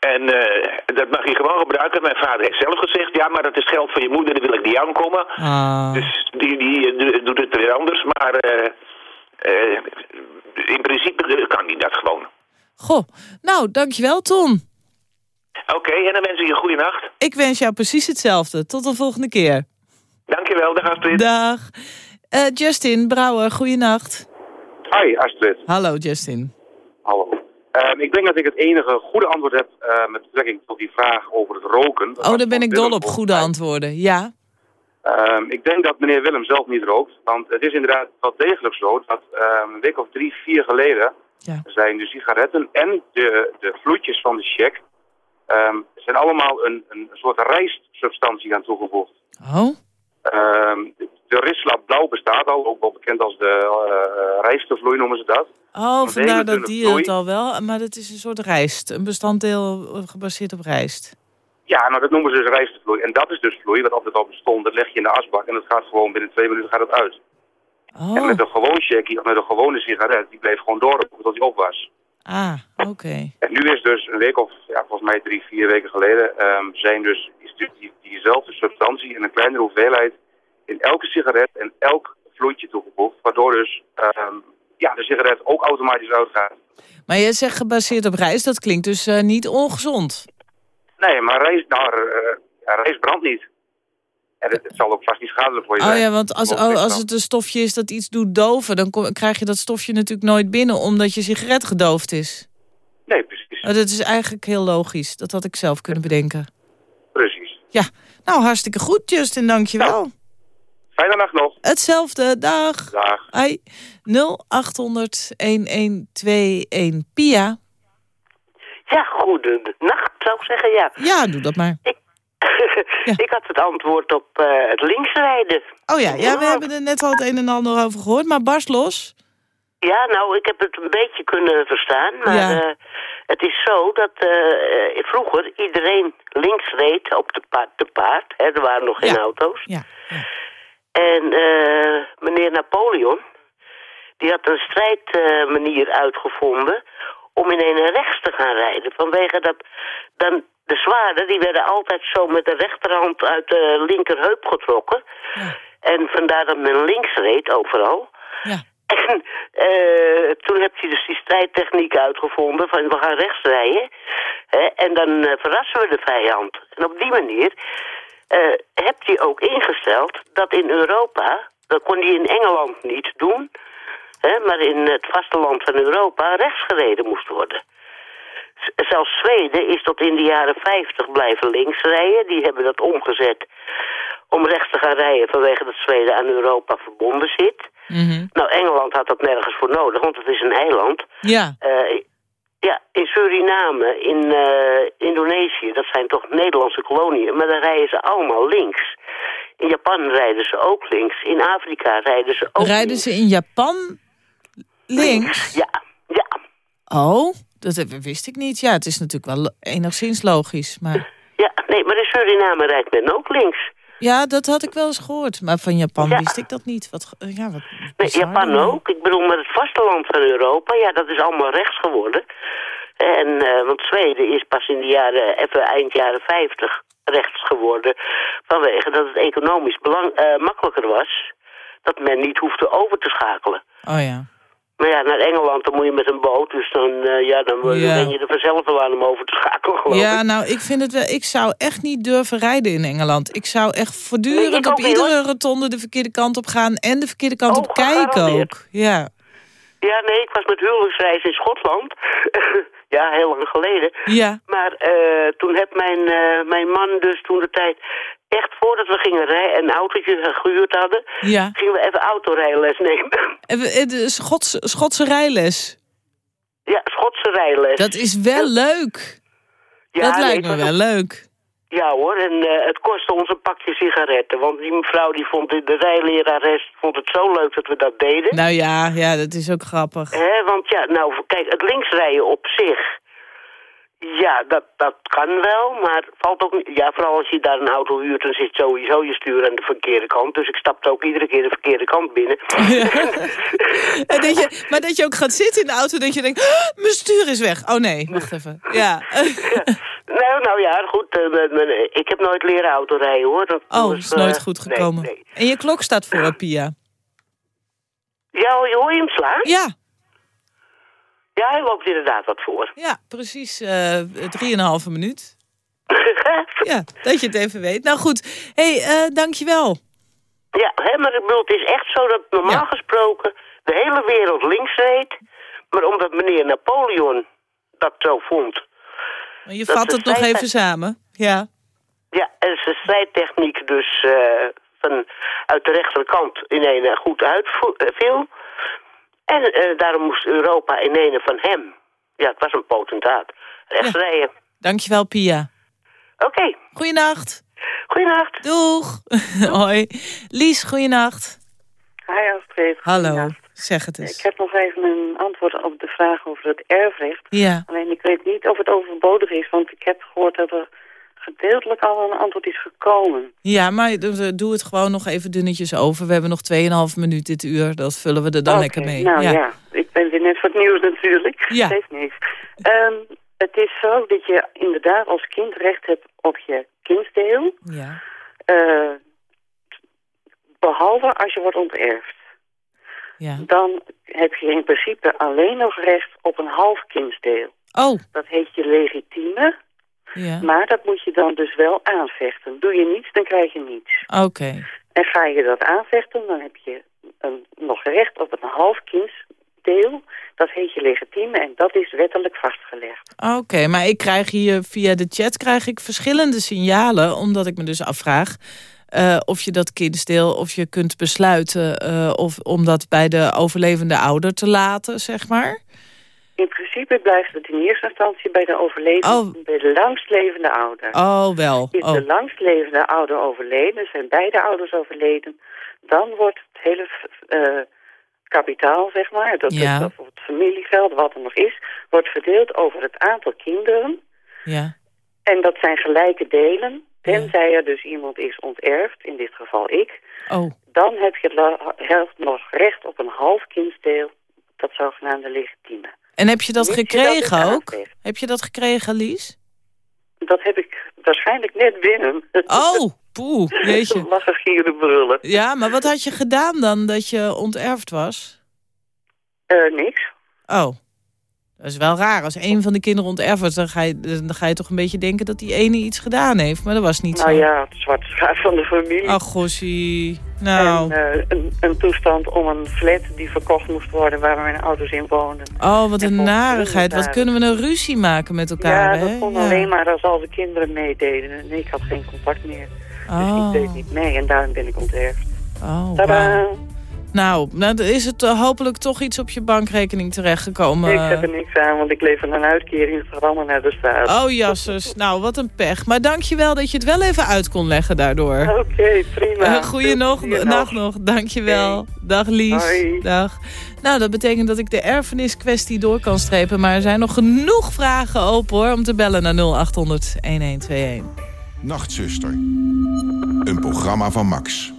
[SPEAKER 22] En eh, dat mag je gewoon gebruiken. Mijn vader heeft zelf gezegd, ja, maar dat is geld van je moeder, daar wil ik niet aankomen.
[SPEAKER 3] Ah.
[SPEAKER 22] Dus die, die eh, do- doet het weer anders, maar eh, eh, in principe kan hij dat gewoon.
[SPEAKER 3] Goh, nou dankjewel Tom.
[SPEAKER 22] Oké, en dan wens ik je een goede nacht.
[SPEAKER 3] Ik wens jou precies hetzelfde. Tot de volgende keer.
[SPEAKER 22] Dankjewel, dag Astrid.
[SPEAKER 3] Dag. Eh, Justin Brouwer, goeienacht.
[SPEAKER 23] Hi, Astrid.
[SPEAKER 3] Hallo Justin.
[SPEAKER 23] Hallo. Ehm, ik denk dat ik het enige goede antwoord heb eh, met betrekking tot die vraag over het roken.
[SPEAKER 3] Oh, daar ben ik dol op, goede antwoorden. Ja.
[SPEAKER 23] Ehm, ik denk dat meneer Willem zelf niet rookt. Want het is inderdaad wel degelijk zo dat ehm, een week of drie, vier geleden... zijn de sigaretten en de, de vloeitjes van de check... zijn allemaal een, een soort rijstsubstantie aan toegevoegd.
[SPEAKER 3] Oh?
[SPEAKER 23] Ehm, de Risla Blauw bestaat al, ook wel bekend als de uh, rijstvloei noemen ze dat.
[SPEAKER 3] Oh,
[SPEAKER 23] Een
[SPEAKER 3] vandaar dat die
[SPEAKER 23] vloei.
[SPEAKER 3] het al wel. Maar het is een soort rijst. Een bestanddeel gebaseerd op rijst.
[SPEAKER 23] Ja, nou dat noemen ze dus rijstvloei. En dat is dus vloei, wat altijd al bestond. Dat leg je in de asbak en dat gaat gewoon binnen twee minuten gaat het uit.
[SPEAKER 3] Oh.
[SPEAKER 23] En met een gewoon of met een gewone sigaret, die bleef gewoon doorroken tot die op was.
[SPEAKER 3] Ah, oké.
[SPEAKER 23] En nu is dus een week of, ja, volgens mij drie, vier weken geleden, ehm, zijn dus, is die, diezelfde substantie in een kleinere hoeveelheid in elke sigaret en elk vloeitje toegevoegd. Waardoor dus ehm, ja, de sigaret ook automatisch uitgaat.
[SPEAKER 3] Maar jij zegt gebaseerd op rijst, dat klinkt dus eh, niet ongezond.
[SPEAKER 23] Nee, maar rijst, nou, ja, rijst brandt niet. En het, het zal ook vast niet schadelijk voor je
[SPEAKER 3] Oh
[SPEAKER 23] zijn.
[SPEAKER 3] ja, want als,
[SPEAKER 23] ik
[SPEAKER 3] als het een stofje is dat iets doet doven... dan kom- krijg je dat stofje natuurlijk nooit binnen... omdat je sigaret gedoofd is.
[SPEAKER 23] Nee, precies.
[SPEAKER 3] Oh, dat is eigenlijk heel logisch. Dat had ik zelf kunnen bedenken.
[SPEAKER 23] Precies.
[SPEAKER 3] Ja, nou hartstikke goed Justin, dankjewel.
[SPEAKER 23] Fijne nacht nog.
[SPEAKER 3] Hetzelfde, dag.
[SPEAKER 23] Dag.
[SPEAKER 3] Hoi. 0800 1121 Pia.
[SPEAKER 24] Ja, goede nacht zou ik zeggen, ja.
[SPEAKER 3] Ja, doe dat maar. [laughs]
[SPEAKER 24] ik had het antwoord op eh, het linksrijden.
[SPEAKER 3] Oh ja, ja, we hebben er net al het een en ander over gehoord. Maar barst los.
[SPEAKER 24] Ja, nou, ik heb het een beetje kunnen verstaan. Maar
[SPEAKER 3] Ja.
[SPEAKER 24] eh, het is zo dat eh, eh, vroeger iedereen links reed op de paard. De paard hè, er waren nog geen auto's.
[SPEAKER 3] Ja.
[SPEAKER 24] En meneer Napoleon, die had een strijdmanier uitgevonden om in een rechts te gaan rijden. Vanwege dat dan de zwaarden, die werden altijd zo met de rechterhand uit de linkerheup getrokken. En vandaar dat men links reed overal. En eh, toen heb hij dus die strijdtechniek uitgevonden van we gaan rechts rijden. En dan eh, verrassen we de vijand. En op die manier eh hebt hij ook ingesteld dat in Europa, dat kon hij in Engeland niet doen, maar in het vasteland van Europa rechts gereden moest worden. Zelfs Zweden is tot in de jaren 50 blijven links rijden. Die hebben dat omgezet om rechts te gaan rijden vanwege dat Zweden aan Europa verbonden zit. Nou, Engeland had dat nergens voor nodig, want het is een eiland.
[SPEAKER 3] Ja.
[SPEAKER 24] Eh, ja, in Suriname, in eh, Indonesië, dat zijn toch Nederlandse koloniën, maar daar rijden ze allemaal links. In Japan rijden ze ook links. In Afrika rijden ze ook
[SPEAKER 3] Rijden
[SPEAKER 24] links.
[SPEAKER 3] ze in Japan links?
[SPEAKER 24] Ja, ja.
[SPEAKER 3] Oh, dat wist ik niet. Ja, het is natuurlijk wel enigszins logisch. Maar
[SPEAKER 24] Ja, nee, maar in Suriname rijdt men ook links.
[SPEAKER 3] Ja, dat had ik wel eens gehoord. Maar van Japan wist ik dat niet. Wat, ja, wat
[SPEAKER 24] Nee, Japan ook. Ik bedoel, met het vasteland van Europa, ja, dat is allemaal rechts geworden. En, eh, want Zweden is pas in de jaren, even eind jaren 50 rechts geworden. Vanwege dat het economisch belang, eh, makkelijker was. Dat men niet hoefde over te schakelen.
[SPEAKER 3] Oh ja.
[SPEAKER 24] Maar ja, naar Engeland dan moet je met een boot. Dus dan, eh, ja, dan
[SPEAKER 3] Ja.
[SPEAKER 24] ben je er vanzelf wel aan om over te schakelen, geloof
[SPEAKER 3] Ja,
[SPEAKER 24] ik.
[SPEAKER 3] nou, ik vind het wel. Ik zou echt niet durven rijden in Engeland. Ik zou echt voortdurend op iedere rotonde de verkeerde kant op gaan en de verkeerde kant op kijken ook. Ja.
[SPEAKER 24] Ja, nee, ik was met huwelijksreis in Schotland. [laughs] ja, heel lang geleden.
[SPEAKER 3] Ja.
[SPEAKER 24] Maar eh, toen heb mijn, eh, mijn man dus toen de tijd... Echt voordat we gingen rijden, een autootje gehuurd hadden...
[SPEAKER 3] Ja.
[SPEAKER 24] gingen we even autorijles nemen.
[SPEAKER 3] Eh, de Schots, Schotse rijles.
[SPEAKER 24] ja, Schotse rijles.
[SPEAKER 3] Dat is wel leuk.
[SPEAKER 24] Ja,
[SPEAKER 3] dat
[SPEAKER 24] nee,
[SPEAKER 3] lijkt me wel leuk.
[SPEAKER 24] Ja hoor, en eh, het kostte ons een pakje sigaretten. Want die mevrouw, die vond de, de rijlerares, vond het zo leuk dat we dat deden.
[SPEAKER 3] Nou ja, ja, dat is ook grappig.
[SPEAKER 24] Hè, want ja, nou, kijk, het linksrijden op zich... Ja, dat, dat kan wel, maar valt ook niet... Ja, vooral als je daar een auto huurt, dan zit sowieso je stuur aan de verkeerde kant. Dus ik stapte ook iedere keer de verkeerde kant binnen. [laughs]
[SPEAKER 3] En dat je, maar dat je ook gaat zitten in de auto dat je denkt, "Ah, mijn stuur is weg. Oh nee, [laughs] wacht even. Ja.
[SPEAKER 24] nou, nou ja, goed. eh, ik heb nooit leren autorijden, hoor. Dat
[SPEAKER 3] Oh,
[SPEAKER 24] was,
[SPEAKER 3] is nooit
[SPEAKER 24] eh,
[SPEAKER 3] goed gekomen.
[SPEAKER 24] nee.
[SPEAKER 3] En je klok staat voor, [clears throat] Pia.
[SPEAKER 24] Ja, hoor je hem slaan?
[SPEAKER 3] Ja.
[SPEAKER 24] Ja, hij loopt inderdaad wat voor.
[SPEAKER 3] Ja, precies eh drieënhalve minuut. [laughs] ja, dat je het even weet. Nou goed, hey, eh, dankjewel.
[SPEAKER 24] Ja, hè, maar ik bedoel, het is echt zo dat normaal gesproken de hele wereld links reed. Maar omdat meneer Napoleon dat zo vond.
[SPEAKER 3] Maar je vat het nog even samen. Ja.
[SPEAKER 24] Ja, en zijn strijdtechniek dus eh, van, uit de rechterkant in een goed uitviel. En eh, daarom moest Europa in een van hem. Ja, het was een potentaat. Rechts rijden.
[SPEAKER 3] Dankjewel, Pia.
[SPEAKER 24] Oké.
[SPEAKER 3] Goeienacht.
[SPEAKER 24] Goeienacht.
[SPEAKER 3] Doeg. [laughs] Hoi. Lies, goeienacht.
[SPEAKER 25] Hi Astrid.
[SPEAKER 3] Hallo, zeg het
[SPEAKER 25] Ik
[SPEAKER 3] eens.
[SPEAKER 25] heb nog even een antwoord op de vraag over het erfrecht.
[SPEAKER 3] Ja.
[SPEAKER 25] Alleen ik weet niet of het overbodig is, want ik heb gehoord dat er gedeeltelijk al een antwoord is gekomen.
[SPEAKER 3] Ja, maar doe het gewoon nog even dunnetjes over. We hebben nog 2,5 minuut dit uur. Dat vullen we er dan lekker mee.
[SPEAKER 25] Nou ja. ik ben weer net voor het nieuws natuurlijk.
[SPEAKER 3] Ja.
[SPEAKER 25] Geeft niks. Ehm, het is zo dat je inderdaad als kind recht hebt op je kindsdeel.
[SPEAKER 3] Ja.
[SPEAKER 25] Eh, behalve als je wordt onterfd.
[SPEAKER 3] Ja.
[SPEAKER 25] Dan heb je in principe alleen nog recht op een half kindsdeel.
[SPEAKER 3] Oh.
[SPEAKER 25] Dat heet je legitieme.
[SPEAKER 3] Ja.
[SPEAKER 25] Maar dat moet je dan dus wel aanvechten. Doe je niets, dan krijg je niets.
[SPEAKER 3] Oké.
[SPEAKER 25] En ga je dat aanvechten, dan heb je een, nog recht op een half kindsdeel. Dat heet je legitieme en dat is wettelijk vastgelegd.
[SPEAKER 3] Oké, maar ik krijg hier via de chat krijg ik verschillende signalen. Omdat ik me dus afvraag eh, of je dat kindsdeel... of je kunt besluiten eh, of, om dat bij de overlevende ouder te laten, zeg maar.
[SPEAKER 25] In principe blijft het in eerste instantie bij de overleden,
[SPEAKER 3] Oh.
[SPEAKER 25] bij de langstlevende ouder.
[SPEAKER 3] Oh, wel.
[SPEAKER 25] Is
[SPEAKER 3] Oh.
[SPEAKER 25] de langstlevende ouder overleden, zijn beide ouders overleden, dan wordt het hele eh, kapitaal, zeg maar, dat,
[SPEAKER 3] Ja.
[SPEAKER 25] dat, of het familiegeld, wat er nog is, wordt verdeeld over het aantal kinderen.
[SPEAKER 3] Ja.
[SPEAKER 25] En dat zijn gelijke delen. Tenzij er dus iemand is onterfd, in dit geval ik,
[SPEAKER 3] Oh.
[SPEAKER 25] dan heb je nog recht op een half kindsdeel, dat zogenaamde legitieme.
[SPEAKER 3] En heb je dat
[SPEAKER 25] Mits je dat
[SPEAKER 3] gekregen ook? Heb je dat gekregen, Lies?
[SPEAKER 25] Dat heb ik waarschijnlijk net binnen.
[SPEAKER 3] Oh, [laughs] poeh, jeetje.
[SPEAKER 25] Lachen, gieren, brullen.
[SPEAKER 3] Ja, maar wat had je gedaan dan dat je onterfd was?
[SPEAKER 25] Eh, niks.
[SPEAKER 3] Oh, dat is wel raar. Als een van de kinderen onterfd was, dan ga, je, dan ga je toch een beetje denken dat die ene iets gedaan heeft. Maar dat was niet
[SPEAKER 25] Nou
[SPEAKER 3] zo.
[SPEAKER 25] ja, het zwarte schaap van de familie.
[SPEAKER 3] Ach, gossie. Nou.
[SPEAKER 25] En eh, een, een toestand om een flat die verkocht moest worden waar mijn ouders in woonden.
[SPEAKER 3] Oh, wat
[SPEAKER 25] En
[SPEAKER 3] een narigheid. Wat kunnen we een ruzie maken met elkaar,
[SPEAKER 25] ja, dat
[SPEAKER 3] hè?
[SPEAKER 25] kon
[SPEAKER 3] Ja.
[SPEAKER 25] alleen maar als al de kinderen meededen. En ik had geen contact meer. Dus
[SPEAKER 3] Oh.
[SPEAKER 25] ik deed niet mee en daarom ben ik onterfd.
[SPEAKER 3] Oh! Nou, nou, dan is het eh, hopelijk toch iets op je bankrekening terechtgekomen.
[SPEAKER 25] Ik heb er niks aan, want ik leef van een uitkering. Het gaat allemaal naar de staat.
[SPEAKER 3] Oh, jasses. Nou, wat een pech. Maar dankjewel dat je het wel even uit kon leggen daardoor.
[SPEAKER 25] Oké, prima.
[SPEAKER 3] Uh, goeie nog, nacht nog. Dankjewel. Dag Lies.
[SPEAKER 25] Hoi.
[SPEAKER 3] Dag. Nou, dat betekent dat ik de erfeniskwestie door kan strepen. Maar er zijn nog genoeg vragen open hoor. Om te bellen naar 0800 1121.
[SPEAKER 2] Nachtzuster. Een programma van Max.